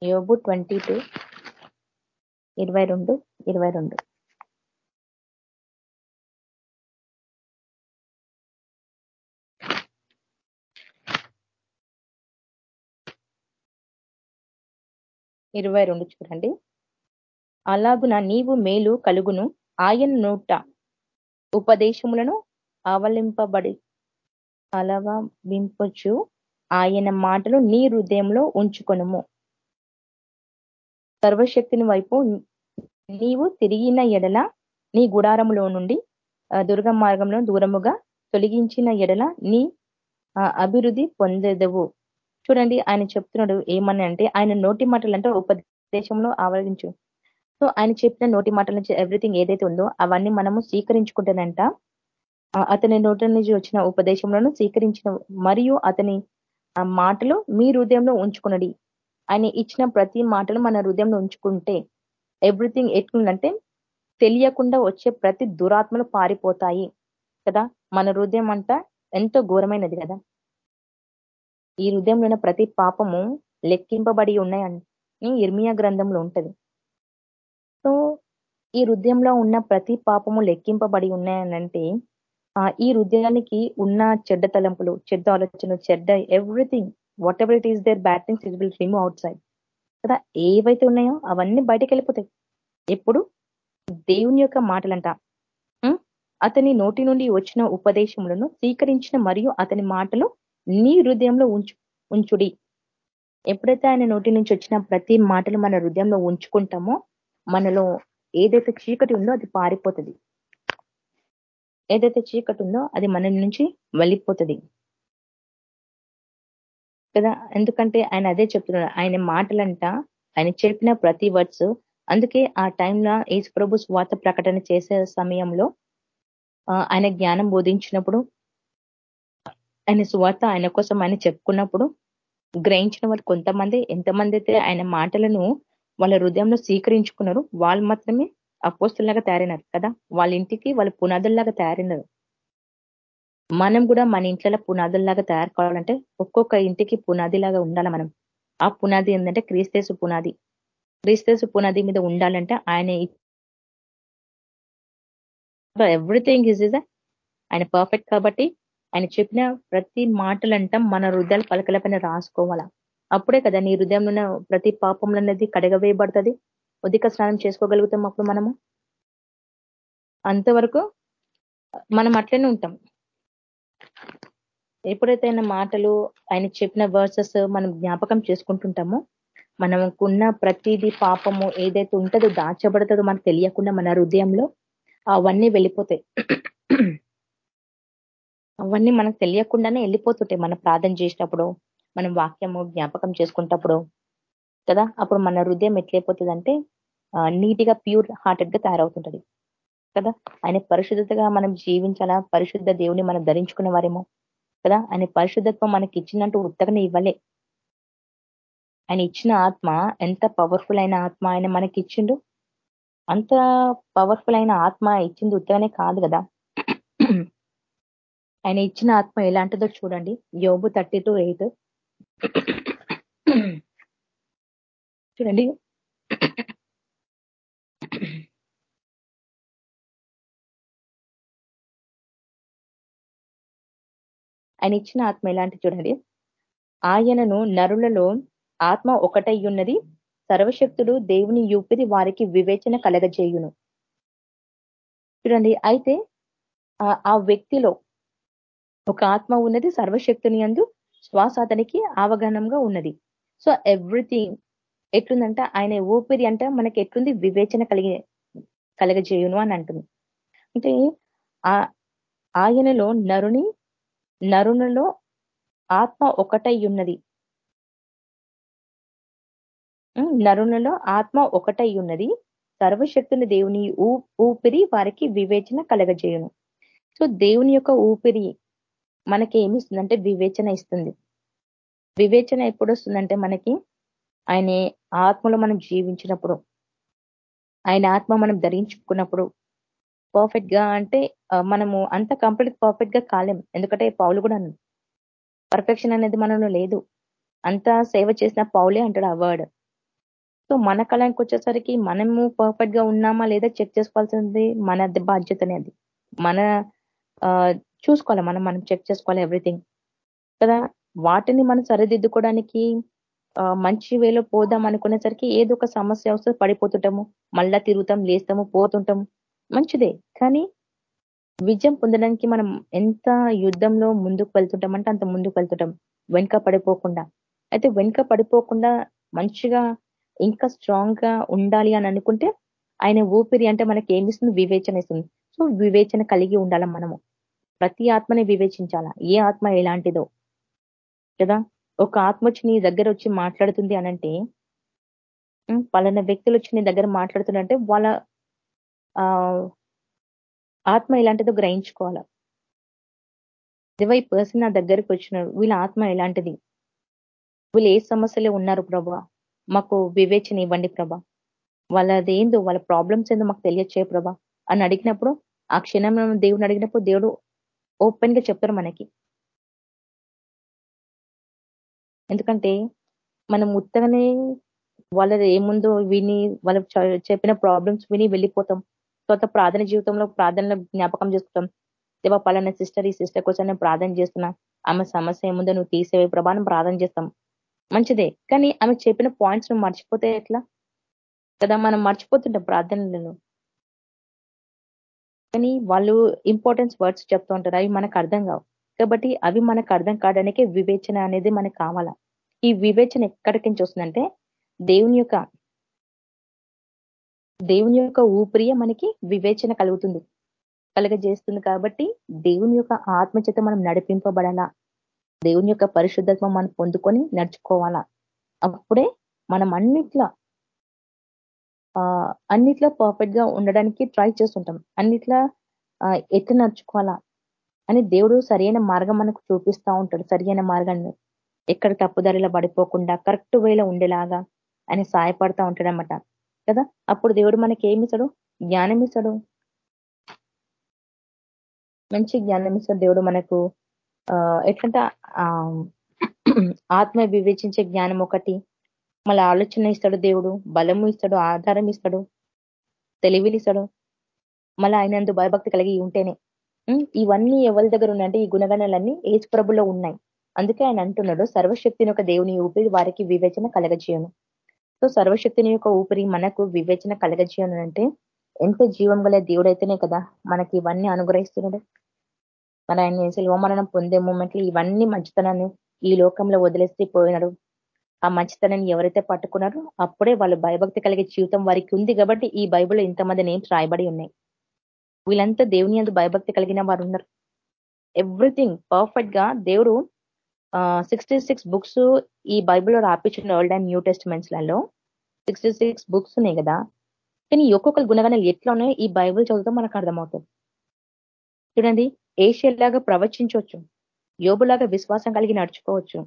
యోబు ట్వంటీ టూ ఇరవై రెండు ఇరవై రెండు. ఇరవై రెండు చూడండి. అలాగున నీవు మేలు కలుగును. ఆయన నోట ఉపదేశములను అవలింపబడి అలవింపచ్చు ఆయన మాటలు నీ హృదయంలో ఉంచుకొనుము. సర్వశక్తిని వైపు నీవు తిరిగిన ఎడల నీ గుడారములో నుండి దుర్గ మార్గంలో దూరముగా తొలగించిన ఎడల నీ అభివృద్ధి పొందేదవు. చూడండి ఆయన చెప్తున్నాడు ఏమని అంటే ఆయన నోటి మాటలు అంటే ఉపదేశంలో ఆవరించు. సో ఆయన చెప్పిన నోటి మాటల నుంచి ఎవ్రీథింగ్ ఏదైతే ఉందో అవన్నీ మనము స్వీకరించుకుంటానంట అతని నోటి నుంచి వచ్చిన ఉపదేశంలోను స్వీకరించిన మరియు అతని మాటలు మీ హృదయంలో ఉంచుకున్నది. ఆయన ఇచ్చిన ప్రతి మాటలు మన హృదయంలో ఉంచుకుంటే ఎవ్రీథింగ్ ఎట్లుందంటే తెలియకుండా వచ్చే ప్రతి దురాత్మలు పారిపోతాయి కదా? మన హృదయం అంతా ఎంతో ఘోరమైనది కదా? ఈ హృదయంలో ప్రతి పాపము లెక్కింపబడి ఉన్నాయని ఇర్మియా గ్రంథంలో ఉంటది. సో ఈ హృదయంలో ఉన్న ప్రతి పాపము లెక్కింపబడి ఉన్నాయనంటే ఈ హృదయానికి ఉన్న చెడ్డ తలంపులు చెడ్డ ఆలోచనలు చెడ్డ everything whatever it is there bad things it will remove outside కదా ఏవైతే ఉన్నాయో అవన్నీ బయటకు వెళ్ళిపోతాయి ఎప్పుడు? దేవుని యొక్క మాటలంట. అతని నోటి నుండి వచ్చిన ఉపదేశములను స్వీకరించిన మరియు అతని మాటలు నీ హృదయంలో ఉంచు ఉంచుడి. ఎప్పుడైతే ఆయన నోటి నుంచి వచ్చిన ప్రతి మాటలు మన హృదయంలో ఉంచుకుంటామో మనలో ఏదైతే చీకటి ఉందో అది పారిపోతుంది. ఏదైతే చీకటి ఉందో అది మన నుంచి వెళ్ళిపోతుంది. కదా? ఎందుకంటే ఆయన అదే చెప్తున్నాడు. ఆయన మాటలంట ఆయన చెప్పిన ప్రతి వర్డ్స్. అందుకే ఆ టైంలో ఏసు ప్రభు స్వాత ప్రకటన చేసే సమయంలో ఆయన జ్ఞానం బోధించినప్పుడు ఆయన సువార్త ఆయన కోసం ఆయన చెప్పుకున్నప్పుడు గ్రహించిన వారు కొంతమంది ఎంతమంది అయితే ఆయన మాటలను వాళ్ళ హృదయంలో స్వీకరించుకున్నారు వాళ్ళు మాత్రమే అపోస్తుల్లాగా తయారైనారు కదా. వాళ్ళ ఇంటికి వాళ్ళ పునాదుల్లాగా తయారైనారు. మనం కూడా మన ఇంట్లో పునాదుల్లాగా తయారు కావాలంటే ఒక్కొక్క ఇంటికి పునాదిలాగా ఉండాలి మనం. ఆ పునాది ఏంటంటే క్రీస్తేసు పునాది. క్రీస్తేసు పునాది మీద ఉండాలంటే ఆయన ఎవ్రీథింగ్ ఇస్ ఇస్ ఆయన పర్ఫెక్ట్ కాబట్టి ఆయన చెప్పిన ప్రతి మాటలంట మన హృదయాలు పలకల పైన రాసుకోవాలా. అప్పుడే కదా నీ హృదయంలో ప్రతి పాపంలో అనేది కడగవేయబడుతుంది. ఉదిక స్నానం చేసుకోగలుగుతాం అప్పుడు మనము? అంతవరకు మనం అట్లనే ఉంటాం. ఎప్పుడైతే ఆయన మాటలు ఆయన చెప్పిన వర్సెస్ మనం జ్ఞాపకం చేసుకుంటుంటామో మనకున్న ప్రతిదీ పాపము ఏదైతే ఉంటుందో దాచబడుతుందో మనకు తెలియకుండా మన హృదయంలో అవన్నీ వెళ్ళిపోతాయి. అవన్నీ మనకు తెలియకుండానే వెళ్ళిపోతుంటాయి. మనం ప్రార్థన చేసినప్పుడు మనం వాక్యము జ్ఞాపకం చేసుకుంటప్పుడు కదా? అప్పుడు మన హృదయం ఎట్లయిపోతుందంటే నీటిగా ప్యూర్ హార్టెడ్గా తయారవుతుంటది కదా? ఆయన పరిశుద్ధతగా మనం జీవించాలా? పరిశుద్ధ దేవుని మనం ధరించుకున్న వారేమో కదా? ఆయన పరిశుద్ధత్వం మనకి ఇచ్చినట్టు ఉత్తగనే ఇవ్వలే. ఆయన ఇచ్చిన ఆత్మ ఎంత పవర్ఫుల్ అయిన ఆత్మ ఆయన మనకి ఇచ్చిండు అంత పవర్ఫుల్ అయిన ఆత్మ ఇచ్చింది ఉత్తగనే కాదు కదా? ఆయన ఇచ్చిన ఆత్మ ఎలాంటిదో చూడండి. యోబు థర్టీ టూ ఎయిట్. చూడండి. ఆయన ఇచ్చిన ఆత్మ ఎలాంటి చూడండి. ఆయనను నరులలో ఆత్మ ఒకటై ఉన్నది సర్వశక్తుడు దేవుని యూపిరి వారికి వివేచన కలగజేయును. చూడండి. అయితే ఆ వ్యక్తిలో ఒక ఆత్మ ఉన్నది సర్వశక్తిని అందు శ్వాస అతనికి అవగాహనంగా ఉన్నది. సో ఎవ్రీథింగ్ ఎట్లుందంటే ఆయన ఊపిరి అంటే మనకి ఎట్లుంది? వివేచన కలిగే కలగజేయును అని అంటుంది. అంటే ఆయనలో నరుని నరునిలో ఆత్మ ఒకటై ఉన్నది. నరునిలో ఆత్మ ఒకటై ఉన్నది. సర్వశక్తుని దేవుని ఊపిరి వారికి వివేచన కలగజేయును. సో దేవుని యొక్క ఊపిరి మనకి ఏమి ఇస్తుందంటే వివేచన ఇస్తుంది. వివేచన ఎప్పుడు వస్తుందంటే మనకి ఆయన ఆత్మలో మనం జీవించినప్పుడు ఆయన ఆత్మ మనం ధరించుకున్నప్పుడు పర్ఫెక్ట్గా అంటే మనము అంత కంప్లీట్ పర్ఫెక్ట్గా కాలేం. ఎందుకంటే పౌలు కూడా పర్ఫెక్షన్ అనేది మనలో లేదు. అంత సేవ చేసిన పౌలే అంటాడు ఆ వర్డ్ సో మన కళానికి వచ్చేసరికి మనము పర్ఫెక్ట్గా ఉన్నామా లేదా చెక్ చేసుకోవాల్సింది మన బాధ్యత అనేది మన చూసుకోవాలి. మనం మనం చెక్ చేసుకోవాలి ఎవ్రీథింగ్ కదా? వాటిని మనం సరిదిద్దుకోవడానికి మంచి వేలో పోదాం అనుకునేసరికి ఏదో ఒక సమస్య వస్తే పడిపోతుంటాము. మళ్ళా తిరుగుతాం లేస్తాము పోతుంటాము. మంచిదే. కానీ విజయం పొందడానికి మనం ఎంత యుద్ధంలో ముందుకు వెళ్తుంటామంటే అంత ముందుకు వెళ్తుంటాం. వెనుక పడిపోకుండా. అయితే వెనుక పడిపోకుండా మంచిగా ఇంకా స్ట్రాంగ్గా ఉండాలి అని అనుకుంటే ఆయన ఊపిరి అంటే మనకి ఏమిస్తుంది వివేచన ఇస్తుంది. సో వివేచన కలిగి ఉండాలి మనము. ప్రతి ఆత్మని వివేచించాలా? ఏ ఆత్మ ఎలాంటిదో? కదా? ఒక ఆత్మ వచ్చి నీ దగ్గర వచ్చి మాట్లాడుతుంది అనంటే పలానా వ్యక్తులు వచ్చి నీ దగ్గర మాట్లాడుతుందంటే వాళ్ళ ఆత్మ ఎలాంటిదో గ్రహించుకోవాలా? దివై పర్సన్ నా దగ్గరికి వచ్చినారు వీళ్ళ ఆత్మ ఎలాంటిది? వీళ్ళు ఏ సమస్యలో ఉన్నారు ప్రభా? మాకు వివేచన ఇవ్వండి ప్రభా. వాళ్ళది ఏందో వాళ్ళ ప్రాబ్లమ్స్ ఏందో మాకు తెలియచ్చే ప్రభా. అని అడిగినప్పుడు ఆ క్షణం దేవుని అడిగినప్పుడు దేవుడు ఓపెన్గా చెప్తారు మనకి. ఎందుకంటే మనం ఉత్తగానే వాళ్ళది ఏముందో విని వాళ్ళ చెప్పిన ప్రాబ్లమ్స్ విని వెళ్ళిపోతాం. తర్వాత ప్రార్థన జీవితంలో ప్రార్థనలో జ్ఞాపకం చేసుకుంటాం. దేవా పలానా సిస్టర్ ఈ సిస్టర్ కోసం నేను ప్రార్థన చేస్తున్నా. ఆమె సమస్య ఏముందో నువ్వు తీసేవే ప్రభావం ప్రార్థన చేస్తాం. మంచిదే. కానీ ఆమె చెప్పిన పాయింట్స్ నువ్వు మర్చిపోతే ఎట్లా? కదా మనం మర్చిపోతుంటాం ప్రార్థనలను. కానీ వాళ్ళు ఇంపార్టెన్స్ వర్డ్స్ చెప్తూ ఉంటారు. అవి మనకు అర్థం కావు. కాబట్టి అవి మనకు అర్థం కావడానికి వివేచన అనేది మనకు కావాలా? ఈ వివేచన ఎక్కడికి నుంచి వస్తుందంటే దేవుని యొక్క దేవుని యొక్క ఊపిరియ మనకి వివేచన కలుగుతుంది. కలగజేస్తుంది కాబట్టి దేవుని యొక్క ఆత్మచేత మనం నడిపింపబడాలా? దేవుని యొక్క పరిశుద్ధత్వం మనం పొందుకొని నడుచుకోవాలా? అప్పుడే మనం అన్నిట్లో అన్నిట్లో పర్ఫెక్ట్గా ఉండడానికి ట్రై చేస్తుంటాం. అన్నిట్లా ఎత్తి నడుచుకోవాలా అని దేవుడు సరైన మార్గం మనకు చూపిస్తా ఉంటాడు. సరైన మార్గాన్ని ఎక్కడ తప్పుదారిలో పడిపోకుండా కరెక్ట్ వేలో ఉండేలాగా ఆయన సహాయపడతా ఉంటాడనమాట కదా? అప్పుడు దేవుడు మనకి ఏమిస్తాడు జ్ఞానం ఇస్తాడు. మంచి జ్ఞానం ఇస్తాడు దేవుడు మనకు. ఎట్లంటే ఆత్మ వివేచించే జ్ఞానం ఒకటి మళ్ళీ ఆలోచన ఇస్తాడు దేవుడు బలము ఇస్తాడు ఆధారం ఇస్తాడు తెలివిని ఇస్తాడు మళ్ళీ ఆయన భయభక్తి కలిగి ఉంటేనే. ఇవన్నీ ఎవరి దగ్గర ఉన్నాయంటే ఈ గుణగణాలన్నీ ఏజ్ ప్రభులో ఉన్నాయి. అందుకే ఆయన అంటున్నాడు సర్వశక్తిని ఒక దేవుని ఊపిరి వారికి వివేచన కలగజేయను. సో సర్వశక్తిని యొక్క ఊపిరి మనకు వివేచన కలగజేయను అంటే ఎంత జీవం గల దేవుడైతేనే కదా మనకి ఇవన్నీ అనుగ్రహిస్తున్నాడు. మన ఆయన శిల్వమరణం పొందే మూమెంట్లు ఇవన్నీ మంచితనాన్ని ఈ లోకంలో వదిలేస్తే పోయినాడు. ఆ మంచితనాన్ని ఎవరైతే పట్టుకున్నారో అప్పుడే వాళ్ళు భయభక్తి కలిగే జీవితం వారికి ఉంది కాబట్టి ఈ బైబుల్ ఇంతమంది నేమ్స్ రాయబడి ఉన్నాయి. వీళ్ళంతా దేవుని అందు భయభక్తి కలిగిన వారు ఉన్నారు. ఎవ్రీథింగ్ పర్ఫెక్ట్గా దేవుడు సిక్స్టీ సిక్స్ బుక్స్ ఈ బైబిల్లో రాపించిన ఓల్డ్ అండ్ న్యూ టెస్ట్మెంట్స్లలో సిక్స్టీ సిక్స్ బుక్స్ ఉన్నాయి కదా. కానీ ఒక్కొక్క గుణగణాలు ఎట్లా ఉన్నాయో ఈ బైబుల్ చదివితే మనకు అర్థమవుతుంది. చూడండి ఏషియలాగా ప్రవచించవచ్చు. యోబులాగా విశ్వాసం కలిగి నడుచుకోవచ్చు.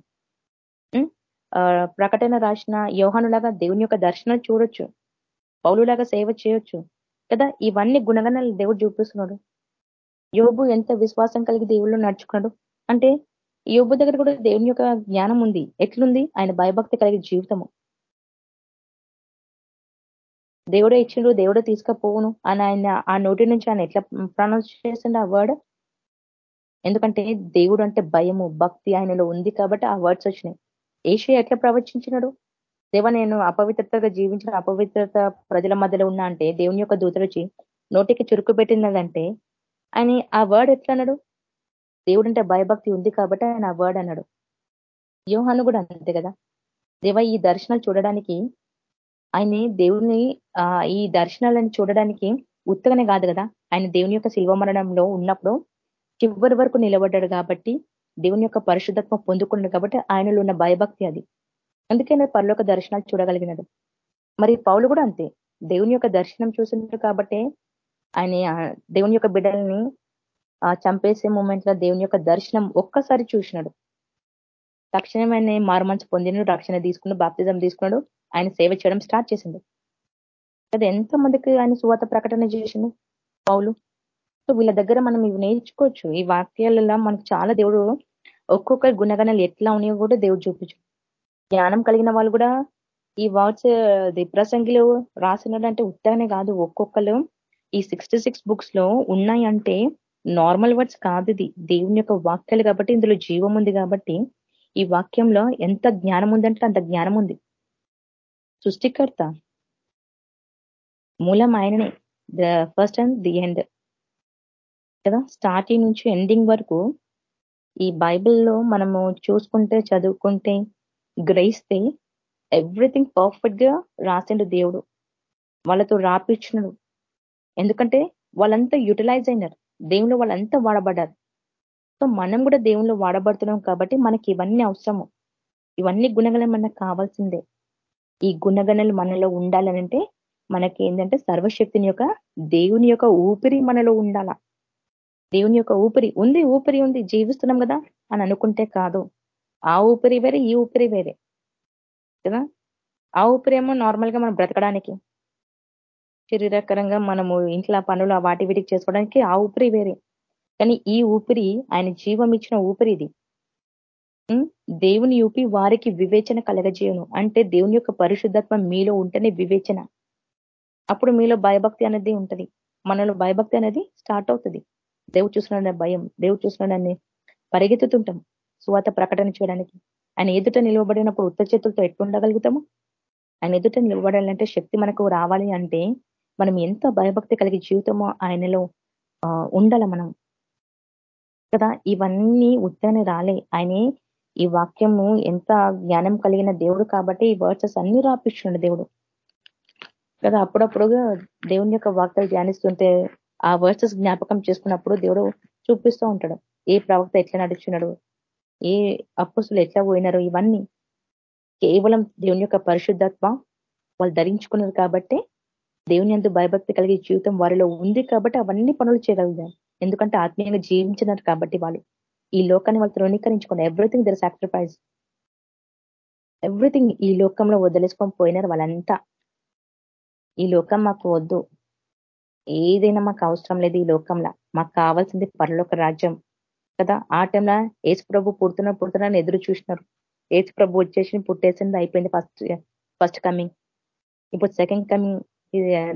ప్రకటన రాసిన యోహనులాగా దేవుని యొక్క దర్శనం చూడొచ్చు. పౌలులాగా సేవ చేయొచ్చు. కదా ఇవన్నీ గుణగణాలు దేవుడు చూపిస్తున్నాడు. యోబు ఎంత విశ్వాసం కలిగి దేవుళ్ళు నడుచుకున్నాడు? అంటే యోబు దగ్గర కూడా దేవుని యొక్క జ్ఞానం ఉంది. ఎట్లుంది? ఆయన భయభక్తి కలిగే జీవితము. దేవుడే ఇచ్చిండు దేవుడే తీసుకపోవును అని ఆయన ఆ నోటి నుంచి ఆయన ఎట్లా ప్రొనౌన్స్ చేసిండు ఆ వర్డ్? ఎందుకంటే దేవుడు అంటే భయము భక్తి ఆయనలో ఉంది కాబట్టి ఆ వర్డ్స్ వచ్చినాయి. ఏషియా ఎట్లా ప్రవచించినాడు? దేవ నేను అపవిత్రతగా జీవించిన అపవిత్రత ప్రజల మధ్యలో ఉన్నా అంటే దేవుని యొక్క దూతరుచి నోటికి చురుకు పెట్టినదంటే ఆయన ఆ వర్డ్ ఎట్లా అన్నాడు? దేవుడు అంటే భయభక్తి ఉంది కాబట్టి ఆయన ఆ వర్డ్ అన్నాడు. యోహాను కూడా అంతే కదా? దేవ ఈ దర్శనాలు చూడడానికి ఆయన దేవుని ఈ దర్శనాలను చూడడానికి ఉత్తగానే కాదు కదా? ఆయన దేవుని యొక్క శిల్వ మరణంలో ఉన్నప్పుడు చివరి వరకు నిలబడ్డాడు కాబట్టి దేవుని యొక్క పరిశుద్ధత్వం పొందుకున్నాడు కాబట్టి ఆయనలో ఉన్న భయభక్తి అది. అందుకే పరలోక దర్శనాలు చూడగలిగినాడు మరి పౌలు కూడా అంతే. దేవుని యొక్క దర్శనం చూసినారు కాబట్టి ఆయన దేవుని యొక్క బిడ్డల్ని చంపేసే మూమెంట్లో దేవుని యొక్క దర్శనం ఒక్కసారి చూసినాడు. తక్షణమైన మారుమంచు పొందిన రక్షణ తీసుకున్నాడు బాప్తిజం తీసుకున్నాడు ఆయన సేవ చేయడం స్టార్ట్ చేసిండు. కదా ఎంతో మందికి ఆయన సువాత ప్రకటన చేసిండు పౌలు? సో వీళ్ళ దగ్గర మనం ఇవి నేర్చుకోవచ్చు. ఈ వాక్యాలలో మనకు చాలా దేవుడు ఒక్కొక్క గుణగణాలు ఎట్లా ఉన్నాయో కూడా దేవుడు చూపించు జ్ఞానం కలిగిన వాళ్ళు కూడా ఈ వర్డ్స్ ప్రసంగిలో రాసినడంటే ఉత్తగానే కాదు ఒక్కొక్కరు ఈ సిక్స్టీ సిక్స్ బుక్స్లో ఉన్నాయి అంటే నార్మల్ వర్డ్స్ కాదు ఇది. దేవుని యొక్క వాక్యాలు కాబట్టి ఇందులో జీవం ఉంది కాబట్టి ఈ వాక్యంలో ఎంత జ్ఞానం ఉందంటే అంత జ్ఞానం ఉంది. సృష్టికర్త మూలం ఆయననే. The first and the end కదా? స్టార్టింగ్ నుంచి ఎండింగ్ వరకు ఈ బైబిల్లో మనము చూసుకుంటే చదువుకుంటే గ్రహిస్తే ఎవ్రీథింగ్ పర్ఫెక్ట్గా రాసిండు దేవుడు. వాళ్ళతో రాపిచ్చినడు. ఎందుకంటే వాళ్ళంతా యూటిలైజ్ అయినారు. దేవుళ్ళు వాళ్ళంతా వాడబడ్డారు. సో మనం కూడా దేవుళ్ళు వాడబడుతున్నాం కాబట్టి మనకి ఇవన్నీ అవసరము. ఇవన్నీ గుణగణం మనకు కావాల్సిందే. ఈ గుణగణలు మనలో ఉండాలనంటే మనకి ఏంటంటే సర్వశక్తిని యొక్క దేవుని యొక్క ఊపిరి మనలో ఉండాల. దేవుని యొక్క ఊపిరి ఉంది ఊపిరి ఉంది జీవిస్తున్నాం కదా అని అనుకుంటే కాదు. ఆ ఊపిరి వేరే ఈ ఊపిరి వేరే. కదా? ఆ ఏమో నార్మల్గా మనం బ్రతకడానికి శరీరకరంగా మనము ఇంట్లో పనులు వాటి వీటికి చేసుకోవడానికి ఆ ఊపిరి వేరే. కానీ ఈ ఊపిరి ఆయన జీవం ఇచ్చిన ఊపిరి ఇది. దేవుని ఊపి వారికి వివేచన కలగజేయను. అంటే దేవుని యొక్క పరిశుద్ధత్వం మీలో ఉంటేనే వివేచన. అప్పుడు మీలో భయభక్తి అనేది ఉంటుంది. మనలో భయభక్తి అనేది స్టార్ట్ అవుతుంది. దేవుడు చూస్తున్నాడనే భయం దేవుడు చూస్తున్నాడని పరిగెత్తుతుంటాం సువాత ప్రకటన చేయడానికి ఆయన ఎదుట నిలవబడినప్పుడు ఉత్త చేతులతో ఎట్లుండగలుగుతాము? ఆయన ఎదుట నిలబడాలంటే శక్తి మనకు రావాలి అంటే మనం ఎంత భయభక్తి కలిగి జీవితమో ఆయనలో ఉండాల మనం. కదా ఇవన్నీ ఉత్తనే రాలే. ఆయనే ఈ వాక్యము ఎంత జ్ఞానం కలిగిన దేవుడు కాబట్టి ఈ వర్డ్సెస్ అన్ని రాపిస్తుండే దేవుడు. కదా అప్పుడప్పుడుగా దేవుని యొక్క వాక్యాలు ధ్యానిస్తుంటే ఆ వర్సెస్ జ్ఞాపకం చేసుకున్నప్పుడు దేవుడు చూపిస్తూ ఉంటాడు. ఏ ప్రవక్త ఎట్లా నడుచున్నాడు ఏ అప్పుసులు ఎట్లా పోయినారు? ఇవన్నీ కేవలం దేవుని యొక్క పరిశుద్ధత్వ వాళ్ళు ధరించుకున్నారు కాబట్టి దేవుని అందు భయభక్తి కలిగే జీవితం వారిలో ఉంది కాబట్టి అవన్నీ పనులు చేయగలిగారు. ఎందుకంటే ఆత్మీయంగా జీవించినారు కాబట్టి వాళ్ళు. ఈ లోకాన్ని వాళ్ళు తృణీకరించుకున్నారు ఎవ్రీథింగ్ దర్ సాక్రిఫైస్ ఎవ్రీథింగ్ ఈ లోకంలో వదిలేసుకొని పోయినారు వాళ్ళంతా. ఈ లోకం మాకు వద్దు. ఏదైనా మాకు అవసరం లేదు ఈ లోకంలో. మాకు కావాల్సింది పరలోక రాజ్యం కదా. ఆ టైంలో ఏసు ప్రభు పుడుతున్న పుడుతున్నాను ఎదురు చూసినారు. ఏసు ప్రభు వచ్చేసి పుట్టేసింది అయిపోయింది ఫస్ట్ ఫస్ట్ కమింగ్ ఇప్పుడు సెకండ్ కమింగ్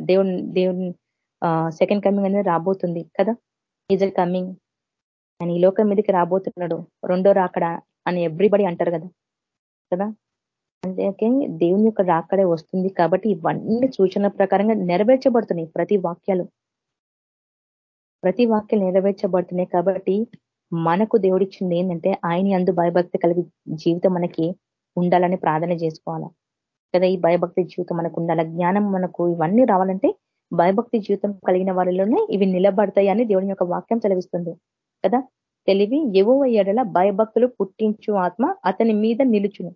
దేవుని దేవుని సెకండ్ కమింగ్ అనేది రాబోతుంది కదా. ఈజ్ కమింగ్ ఆయన ఈ లోకం మీదకి రాబోతున్నాడు. రెండో రాకడా అని ఎవ్రీబడి అంటారు కదా. కదా? అంటే దేవుని యొక్క రాకడే వస్తుంది కాబట్టి ఇవన్నీ సూచనల ప్రకారంగా నెరవేర్చబడుతున్నాయి ప్రతి వాక్యాలు. ప్రతి వాక్యాలు నెరవేర్చబడుతున్నాయి కాబట్టి మనకు దేవుడిచ్చింది ఏంటంటే ఆయన అందు భయభక్తి కలిగి జీవితం మనకి ఉండాలని ప్రార్థన చేసుకోవాలా. కదా ఈ భయభక్తి జీవితం మనకు ఉండాలి? జ్ఞానం మనకు ఇవన్నీ రావాలంటే భయభక్తి జీవితం కలిగిన వారిలోనే ఇవి నిలబడతాయి అని దేవుని యొక్క వాక్యం చదివిస్తుంది కదా తెలివి ఎవో ఎడల భయభక్తులు పుట్టించు ఆత్మ అతని మీద నిలుచును.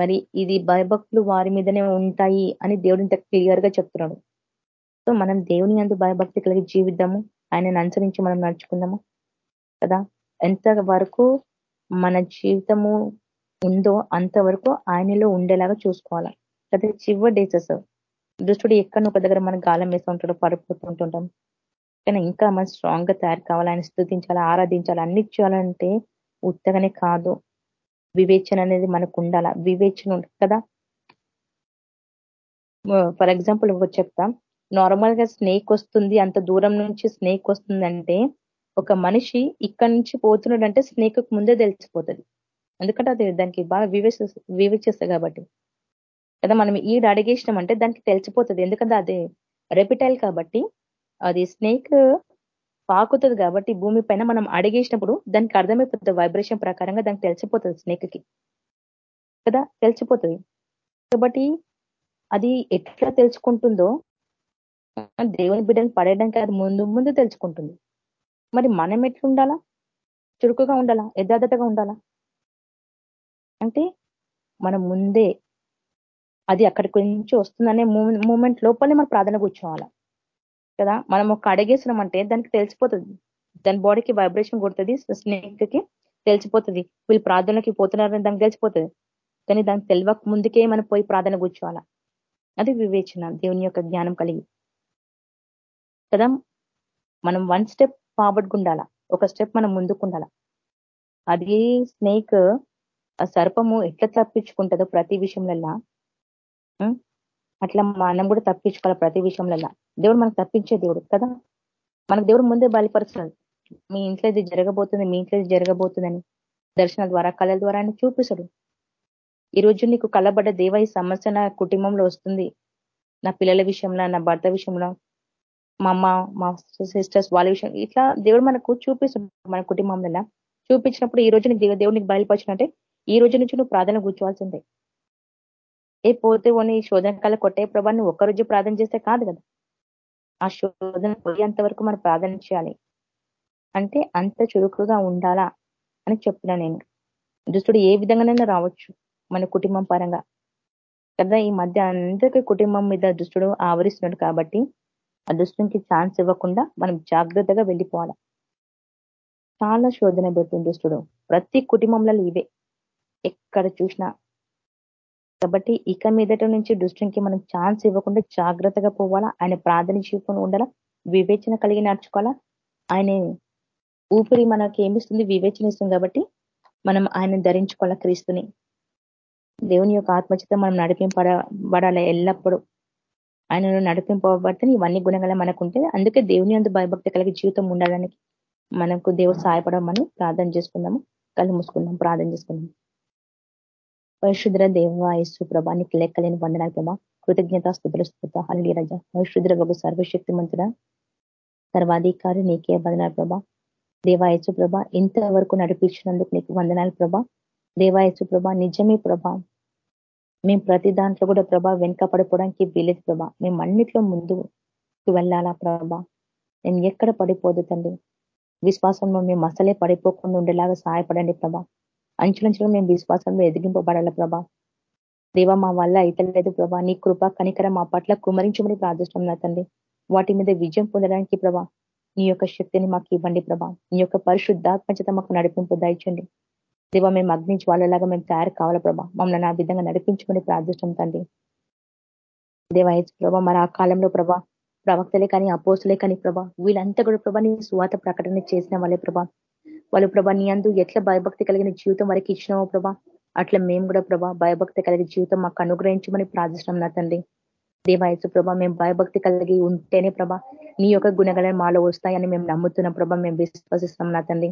మరి ఇది భయభక్తులు వారి మీదనే ఉంటాయి అని దేవుడు ఇంత క్లియర్గా చెప్తున్నాడు. సో మనం దేవుని అందు భయభక్తి కలిగి జీవిద్దాము. ఆయనను అనుసరించి మనం నడుచుకుందాము. కదా? ఎంత వరకు మన జీవితము ఉందో అంతవరకు ఆయనలో ఉండేలాగా చూసుకోవాలి. కదా? చివరి డేసెస్. దుష్టుడు ఎక్కడ ఒక దగ్గర మనం గాలం వేస్తూ ఉంటాడు పడిపోతుంటుంటాం కానీ ఇంకా మనం స్ట్రాంగ్గా తయారు కావాలి. ఆయన స్థుతించాలి ఆరాధించాలి అన్ని చేయాలంటే ఉత్తగానే కాదు. వివేచన అనేది మనకు ఉండాల వివేచన కదా? ఫర్ ఎగ్జాంపుల్ ఒక చెప్తా. నార్మల్గా స్నేక్ వస్తుంది అంత దూరం నుంచి స్నేక్ వస్తుందంటే ఒక మనిషి ఇక్కడ నుంచి పోతున్నాడంటే స్నేక్ ముందే తెలిసిపోతుంది. ఎందుకంటే అది దానికి బాగా వివేచ వివేచిస్తుంది కాబట్టి. కదా మనం ఈడ అడిగేసినాం అంటే దానికి తెలిసిపోతుంది. ఎందుకంటే అది రెపిటైల్ కాబట్టి అది స్నేక్ పాకుతుంది కాబట్టి భూమి పైన మనం అడిగేసినప్పుడు దానికి అర్థమైపోతుంది వైబ్రేషన్ ప్రకారంగా దానికి తెలిసిపోతుంది స్నేక్కి కదా? తెలిసిపోతుంది. కాబట్టి అది ఎట్లా తెలుసుకుంటుందో దేవుని బిడ్డను పడేయడానికి అది ముందు ముందు తెలుసుకుంటుంది. మరి మనం ఎట్లుండాలా? చురుకుగా ఉండాలా? యథార్థతగా ఉండాలా? అంటే మనం ముందే అది అక్కడికి నుంచి వస్తుందనే మూమెంట్ లోపలే మనం ప్రార్థన కూర్చోవాలా? కదా? మనం ఒక అడిగేసినామంటే దానికి తెలిసిపోతుంది. దాని బాడీకి వైబ్రేషన్ కొడుతుంది స్నేక్కి తెలిసిపోతుంది. వీళ్ళు ప్రార్థనకి పోతున్నారని దానికి తెలిసిపోతుంది. కానీ దానికి తెలియక ముందుకే మనం పోయి ప్రార్థన కూర్చోవాలా? అది వివేచన దేవుని యొక్క జ్ఞానం కలిగి. కదా? మనం వన్ స్టెప్ ఫార్వర్డ్ ఒక స్టెప్ మనం ముందుకుండాల అది స్నేక్ ఆ సర్పము ఎట్లా తప్పించుకుంటుందో ప్రతి విషయంలో అట్లా మనం కూడా తప్పించుకోవాలి ప్రతి విషయంలో దేవుడు మనకు తప్పించే దేవుడు కదా? మనకు దేవుడు ముందే బయలుపరుస్తున్నాడు. మీ ఇంట్లో ఇది జరగబోతుంది మీ ఇంట్లో ఇది జరగబోతుందని దర్శన ద్వారా కళల ద్వారా అని చూపిస్తాడు. ఈ రోజు నీకు కలబడ్డ దేవ ఈ సమస్య నా కుటుంబంలో వస్తుంది. నా పిల్లల విషయంలో నా భర్త విషయంలో మా అమ్మ మా సిస్టర్స్ వాళ్ళ విషయం ఇట్లా దేవుడు మనకు చూపిస్తుంది మన కుటుంబంలో చూపించినప్పుడు ఈ రోజు నీకు దేవుడికి బయలుపరిచినట్టే ఈ రోజు నుంచి నువ్వు ప్రార్థన కూర్చోవాల్సిందే. ఏ పోతే పోనీ శోధన కాల కొట్టే ప్రభా నువ్వు ఒక్కరోజు ప్రార్థన చేస్తే కాదు కదా? ఆ శోధన పోయేంత వరకు మనం ప్రార్థన చేయాలి. అంటే అంత చురుకుగా ఉండాలా అని చెప్తున్నా నేను. దుస్తుడు ఏ విధంగానైనా రావచ్చు మన కుటుంబం పరంగా. కదా ఈ మధ్య అందరికీ కుటుంబం మీద దుస్తుడు ఆవరిస్తున్నాడు కాబట్టి ఆ దుస్తునికి ఛాన్స్ ఇవ్వకుండా మనం జాగ్రత్తగా వెళ్ళిపోవాలి. చాలా శోధన పెడుతుంది దుస్తుడు ప్రతి కుటుంబంలో ఇవే. ఎక్కడ చూసినా కాబట్టి ఇక మీదట నుంచి దుష్టునికి మనం ఛాన్స్ ఇవ్వకుండా జాగ్రత్తగా పోవాలా? ఆయన ప్రార్థన చేసుకొని ఉండాలా? వివేచన కలిగి నడుచుకోవాలా? ఆయన ఊపిరి మనకి ఏమిస్తుంది? వివేచన ఇస్తుంది కాబట్టి మనం ఆయన ధరించుకోవాలా క్రీస్తుని? దేవుని యొక్క ఆత్మచిత మనం నడిపింపబడాలి ఎల్లప్పుడూ? ఆయనను నడిపింపబడితే ఇవన్నీ గుణంగా మనకుంటే అందుకే దేవుని అందు భయభక్తి కలిగి జీవితం ఉండడానికి మనకు దేవుడు సహాయపడమని ప్రార్థన చేసుకుందాము. కళ్ళు మూసుకుందాం ప్రార్థన చేసుకుందాం. పరిశుద్ర దేవ యేసు నీకు లెక్కలేని వందనాలు ప్రభా. కృతజ్ఞత స్థుతుల స్థుత హలి రజ. పరిశుద్ర ఒక సర్వశక్తి మంతుడ సర్వాధికారి నీకే వందనాలు ప్రభా. దేవాయసు ప్రభ ఇంతవరకు నడిపించినందుకు నీకు వందనాలు ప్రభా. దేవాయసు ప్రభ నిజమే ప్రభా. మేము ప్రతి దాంట్లో కూడా ప్రభా వెనుక పడిపోవడానికి వీలేదు ప్రభా. మేము అన్నిట్లో ముందుకు వెళ్ళాలా ప్రభా. నేను ఎక్కడ పడిపోదు తండ్రి. విశ్వాసంలో మేము అసలే పడిపోకుండా ఉండేలాగా సహాయపడండి ప్రభా. అంచులంచులు మేము విశ్వాసంలో ఎదిగింపబడాల ప్రభా? దేవ మా వల్ల లేదు ప్రభా. నీ కృప కనికరం మా పట్ల కుమరించమని ప్రార్థిష్టం నా తండ్రి. వాటి మీద విజయం పొందడానికి ప్రభా నీ యొక్క శక్తిని మాకు ఇవ్వండి ప్రభా. నీ యొక్క పరిశుద్ధాత్మచత మాకు నడిపింపు దాయించండి. దేవ మేము అగ్నించి వాళ్ళలాగా మేము తయారు కావాల ప్రభా? మమ్మల్ని ఆ విధంగా నడిపించుకుని ప్రార్థిష్టం తండ్రి. దేవాయచు ప్రభా మరి ఆ కాలంలో ప్రభా ప్రవక్తలే కానీ అపోసులే కానీ ప్రభా వీళ్ళంతా కూడా ప్రభా నీ స్వాత ప్రకటన చేసిన వాళ్ళే ప్రభా. వాళ్ళు ప్రభా నీ అందు ఎట్లా భయభక్తి కలిగిన జీవితం వారికి ఇచ్చినావో ప్రభా అట్లా మేము కూడా ప్రభా భయభక్తి కలిగిన జీవితం మాకు అనుగ్రహించమని ప్రార్థిస్తున్నాం నా తండ్రి. దేవాయసు ప్రభా మేము భయభక్తి కలిగి ఉంటేనే ప్రభా నీ యొక్క గుణగణం మాలో వస్తాయని మేము నమ్ముతున్న ప్రభా మేము విశ్వసిస్తున్నాం నా తండ్రి.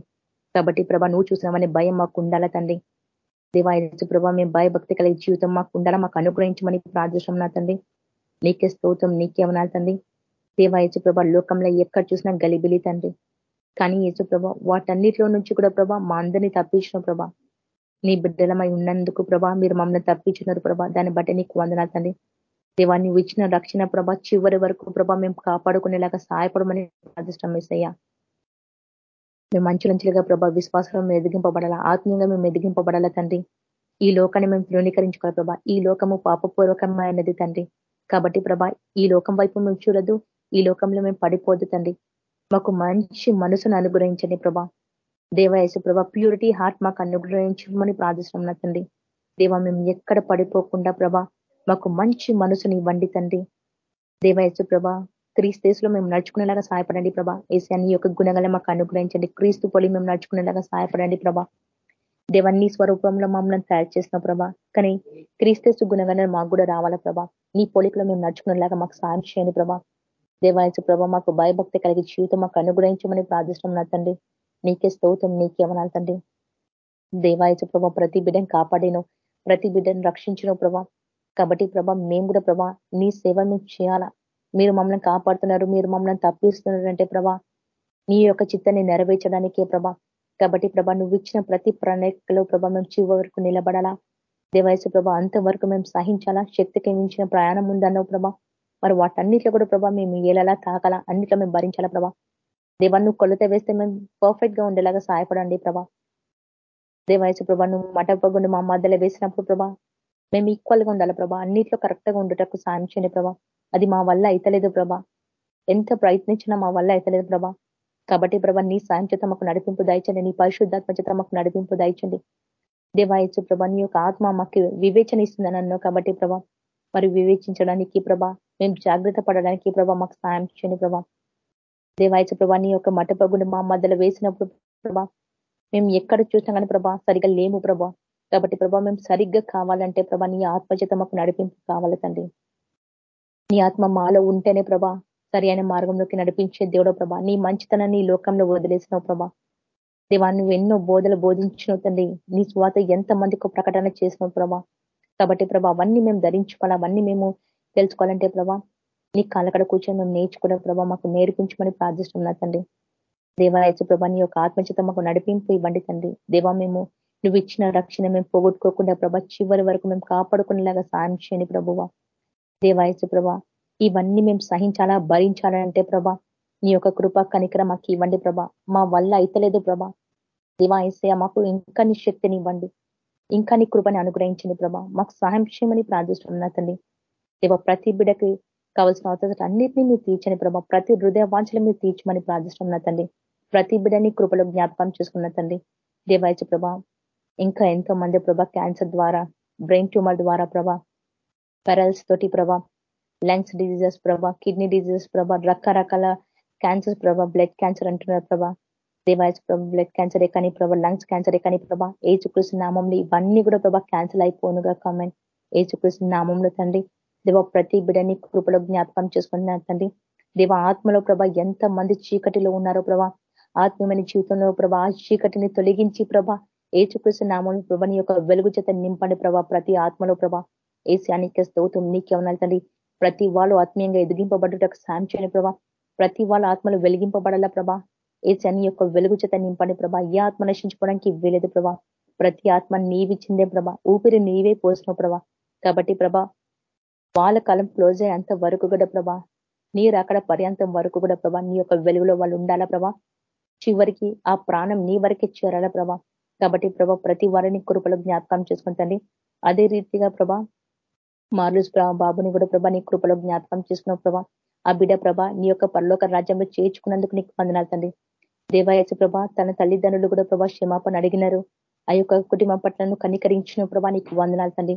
కాబట్టి ప్రభా నువ్వు చూసినామని భయం మాకు ఉండాలా తండ్రి. దేవాయసు ప్రభా మేము భయభక్తి కలిగి జీవితం మాకు ఉండాలా మాకు అనుగ్రహించమని ప్రార్థిస్తున్నాం నా తండ్రి. నీకే స్తోత్రం నీకే అనాలి తండ్రి. దేవాయసు ప్రభా లోకంలో ఎక్కడ చూసినా గలిబిలి తండ్రి. కానీ యేసు ప్రభా వాటన్నిటిలో నుంచి కూడా ప్రభా మా అందరినీ తప్పించిన ప్రభా నీ బిడ్డలమై ఉన్నందుకు ప్రభా మీరు మమ్మల్ని తప్పించినారు ప్రభా దాన్ని బట్టి నీకు వందనాలు తండ్రి. దేవా నువ్వు ఇచ్చిన రక్షణ ప్రభా చివరి వరకు ప్రభా మేము కాపాడుకునేలాగా సహాయపడమని అదృష్టం వేసయ్యా మేము మంచులంచులుగా ప్రభా విశ్వాసంలో ఎదిగింపబడాలా ఆత్మీయంగా మేము ఎదిగింపబడాలా తండ్రి. ఈ లోకాన్ని మేము ధృవీకరించుకోవాలి ప్రభా ఈ లోకము పాపపూర్వకమైనది తండ్రి. కాబట్టి ప్రభా ఈ లోకం వైపు మేము చూడదు ఈ లోకంలో మేము పడిపోద్దు తండ్రి. మాకు మంచి మనసును అనుగ్రహించండి ప్రభా. దేవయేసు ప్రభా ప్యూరిటీ హార్ట్ మాకు అనుగ్రహించమని ప్రార్థిస్తున్నాం తండ్రి. దేవ మేము ఎక్కడ పడిపోకుండా ప్రభా మాకు మంచి మనసుని ఇవ్వండి తండ్రి. దేవయసు ప్రభా క్రీస్తులో మేము నడుచుకునేలాగా సహాయపడండి ప్రభా. ఏసీ అన్ని యొక్క గుణగలం మాకు అనుగ్రహించండి. క్రీస్తు పొలి మేము నడుచుకునేలాగా సహాయపడండి ప్రభా. దేవన్ని స్వరూపంలో మమ్మల్ని తయారు చేసిన ప్రభా. కానీ క్రీస్తు గుణగణాలు మాకు కూడా రావాలా ప్రభా. నీ పోలికలో మేము నడుచుకునేలాగా మాకు సాయం చేయండి ప్రభా. దేవాయచు ప్రభ మాకు భయభక్తి కలిగి జీవితం మాకు అనుగ్రహించమని ప్రార్థిస్తున్నాం తండ్రి. నీకే స్తోత్రం నీకే అవనాలు తండ్రి. దేవాయచు ప్రభ ప్రతి బిడ్డను కాపాడిను ప్రతి బిడ్డను రక్షించిన ప్రభా. కాబట్టి ప్రభ మేము కూడా ప్రభా నీ సేవ మేము చేయాలా? మీరు మమ్మల్ని కాపాడుతున్నారు మీరు మమ్మల్ని తప్పిస్తున్నారు అంటే ప్రభా నీ యొక్క చిత్తాన్ని నెరవేర్చడానికే ప్రభా. కాబట్టి ప్రభా నువ్వు ఇచ్చిన ప్రతి ప్రణాళికలో ప్రభా మేము చివ వరకు నిలబడాలా? దేవాయసు ప్రభా అంతవరకు మేము సహించాలా? శక్తికి మించిన ప్రయాణం ఉందన్నావు ప్రభా. మరి వాటన్నిట్లో కూడా ప్రభా మేము ఏలలా తాకాలా అన్నిట్లో మేము భరించాలా ప్రభా. దేవా నువ్వు కొలత వేస్తే మేము పర్ఫెక్ట్గా ఉండేలాగా సహాయపడండి ప్రభా. దేవాయసు ప్రభా నువ్వు మట మా మధ్యలో వేసినప్పుడు ప్రభా మేము ఈక్వల్గా ఉండాలి ప్రభా. అన్నిట్లో కరెక్ట్గా ఉండేటకు సాయం చేయండి ప్రభా. అది మా వల్ల అయితలేదు ప్రభా. ఎంత ప్రయత్నించినా మా వల్ల అయితలేదు ప్రభా. కాబట్టి ప్రభా నీ సాయం చేత మాకు నడిపింపు దాయించండి. నీ పరిశుద్ధాత్మ చేత మాకు నడిపింపు దాయించండి. దేవాయచు ప్రభా నీ యొక్క ఆత్మ మాకు వివేచన ఇస్తుందని అన్నావు కాబట్టి ప్రభా మరి వివేచించడానికి ప్రభా మేము జాగ్రత్త పడడానికి ప్రభా మాకు సాయం చేయండి ప్రభా. దేవాయచ ప్రభా నీ యొక్క మట మా మధ్యలో వేసినప్పుడు ప్రభా మేము ఎక్కడ చూసినా కానీ ప్రభా సరిగా లేము ప్రభా. కాబట్టి ప్రభా మేము సరిగ్గా కావాలంటే ప్రభా నీ ఆత్మచేత మాకు నడిపింపు కావాలి తండ్రి. నీ ఆత్మ మాలో ఉంటేనే ప్రభా సరి అయిన మార్గంలోకి నడిపించే దేవుడో ప్రభా. నీ మంచితనాన్ని లోకంలో వదిలేసినావు ప్రభా. దేవా నువ్వు ఎన్నో బోధలు బోధించినావు తండ్రి. నీ స్వాత ఎంత మందికి ప్రకటన చేసినావు ప్రభా. కాబట్టి ప్రభా అవన్నీ మేము ధరించుకోవాలి అవన్నీ మేము తెలుసుకోవాలంటే ప్రభా నీ కాళ్ళకడ కూర్చొని మేము నేర్చుకోవడం ప్రభా మాకు నేర్పించమని ప్రార్థిస్తున్నా తండ్రి. దేవాయచ ప్రభా నీ యొక్క ఆత్మచిత మాకు నడిపింపు ఇవ్వండి తండ్రి. దేవా మేము నువ్వు ఇచ్చిన రక్షణ మేము పోగొట్టుకోకుండా ప్రభా చివరి వరకు మేము కాపాడుకునేలాగా సాయం చేయండి ప్రభువా. దేవాయచు ప్రభా ఇవన్నీ మేము సహించాలా భరించాలంటే ప్రభా నీ యొక్క కృప కనికర మాకు ఇవ్వండి ప్రభా. మా వల్ల అయితలేదు ప్రభా. దివాయసయ మాకు ఇంకా నీ శక్తిని ఇవ్వండి. ఇంకా నీ కృపని అనుగ్రహించండి ప్రభా. మాకు సహాయం చేయమని ప్రార్థిస్తున్నా తండ్రి. దేవ ప్రతి బిడకి కావాల్సిన అవసరం అన్నింటినీ మీరు తీర్చని ప్రభావ ప్రతి హృదయ వాంఛలు మీరు తీర్చమని ప్రార్థిస్తున్నా తండ్రి. ప్రతి బిడని కృపలో జ్ఞాపకం చేసుకున్న తండ్రి. దేవాయచ ప్రభా ఇంకా ఎంతో మంది ప్రభా క్యాన్సర్ ద్వారా బ్రెయిన్ ట్యూమర్ ద్వారా ప్రభా పెరల్స్ తోటి ప్రభా లంగ్స్ డిజీజెస్ ప్రభా కిడ్నీ డిజీజెస్ ప్రభా రకరకాల క్యాన్సర్ ప్రభా బ్లడ్ క్యాన్సర్ అంటున్నారు ప్రభా. దేవాయచ ప్రభా బ్లడ్ క్యాన్సర్ కానీ ప్రభా లంగ్స్ క్యాన్సర్ కానీ ప్రభా ఏచుకృష్ణ నామంలో ఇవన్నీ కూడా ప్రభా క్యాన్సర్ అయిపోనుగా కామెంట్. ఏచుకృష్ణ నామంలో తండ్రి. దేవ ప్రతి బిడని కృపలో జ్ఞాపకం చేసుకుంటున్నారు తండ్రి దేవ ఆత్మలో ప్రభా ఎంత మంది చీకటిలో ఉన్నారో ప్రభా ఆత్మీయమైన జీవితంలో ప్రభా ఆ చీకటిని తొలగించి ప్రభ ఏచుకృష్ణ నామంలో ప్రభని యొక్క వెలుగు చేత నింపండి ప్రభా ప్రతి ఆత్మలో ప్రభా ఏసానిక స్తోత్రం నీకేమన్నా తండ్రి. ప్రతి వాళ్ళు ఆత్మీయంగా ఎదిగింపబడ్డటకు సాయం చేయని ప్రభా. ప్రతి వాళ్ళ ఆత్మలు వెలిగింపబడాల ప్రభా. ఏ అని యొక్క వెలుగు చేత నింపండి ప్రభా. ఏ ఆత్మ నశించుకోవడానికి వీలేదు ప్రభా. ప్రతి ఆత్మ నీవిచ్చిందే ప్రభా. ఊపిరి నీవే పోసిన ప్రభా. కాబట్టి ప్రభా వాళ్ళ కాలం క్లోజ్ అయ్యేంత వరకు కూడా ప్రభా నీరు అక్కడ పర్యంతం వరకు కూడా ప్రభా నీ యొక్క వెలుగులో వాళ్ళు ఉండాలా ప్రభా? చివరికి ఆ ప్రాణం నీ వరకే చేరాలా ప్రభా? కాబట్టి ప్రభా ప్రతి వారిని కృపలో జ్ఞాపకం చేసుకుంటండి అదే రీతిగా ప్రభా మార్లుస్ బాబుని కూడా ప్రభా నీ కృపలో జ్ఞాపకం చేసుకున్నావు ప్రభా. ఆ బిడ ప్రభ నీ యొక్క పరలోక రాజ్యంలో చేర్చుకున్నందుకు నీకు వందనాలు తండ్రి. దేవాయచ ప్రభ తన తల్లిదండ్రులు కూడా ప్రభా క్షమాపణ అడిగినారు. ఆ యొక్క కుటుంబం పట్లను కనికరించిన ప్రభా నీకు వందనాలు తండ్రి.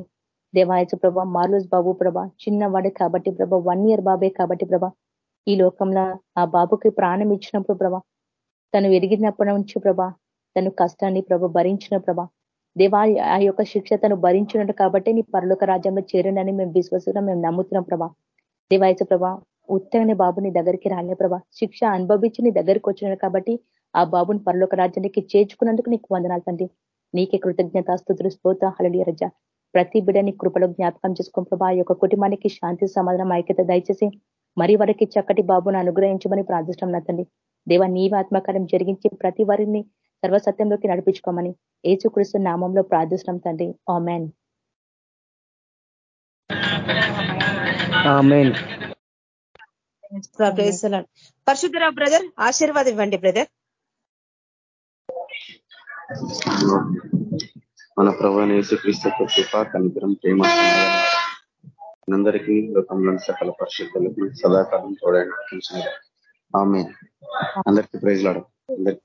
దేవాయచ ప్రభ మార్లుస్ బాబు ప్రభ చిన్నవాడే కాబట్టి ప్రభ వన్ ఇయర్ బాబే కాబట్టి ప్రభ ఈ లోకంలో ఆ బాబుకి ప్రాణం ఇచ్చినప్పుడు ప్రభ తను ఎదిగినప్పటి నుంచి ప్రభ తను కష్టాన్ని ప్రభ భరించిన ప్రభ దేవా ఆ యొక్క శిక్ష తను భరించినట్టు కాబట్టి నీ పరలోక రాజ్యంలో చేరండి మేము విశ్వసిస్తున్నాం మేము నమ్ముతున్నాం ప్రభా. దేవాయచ ప్రభా ఉత్తగానే బాబుని దగ్గరికి రాలే ప్రభా శిక్ష అనుభవించి నీ దగ్గరికి వచ్చినాడు కాబట్టి ఆ బాబుని పరలోక రాజ్యానికి చేర్చుకున్నందుకు నీకు వందనాలు తండ్రి. నీకే కృతజ్ఞత స్థుతులు స్తోత హళడి రజ. ప్రతి బిడని కృపలో జ్ఞాపకం చేసుకో ప్రభా యొక్క కుటుంబానికి శాంతి సమాధానం ఐక్యత దయచేసి మరి వారికి చక్కటి బాబును అనుగ్రహించమని ప్రార్థిష్టం నచ్చండి దేవ నీవ ఆత్మకార్యం జరిగించి ప్రతి వారిని సర్వసత్యంలోకి నడిపించుకోమని ఏసుక్రీస్తు నామంలో ప్రార్థిస్తున్నాం తండ్రి. ఆమెన్. పరిశుద్ధరావు బ్రదర్ ఆశీర్వాదం ఇవ్వండి బ్రదర్. మన ప్రభు యేసుక్రీస్తు కృప కనికరం ప్రేమ అందరికీ లోకంలో సకల పరిశుద్ధులకు సదాకాలం తోడైన ఆమె అందరికీ ప్రైజ్ లాడు. అందరికీ.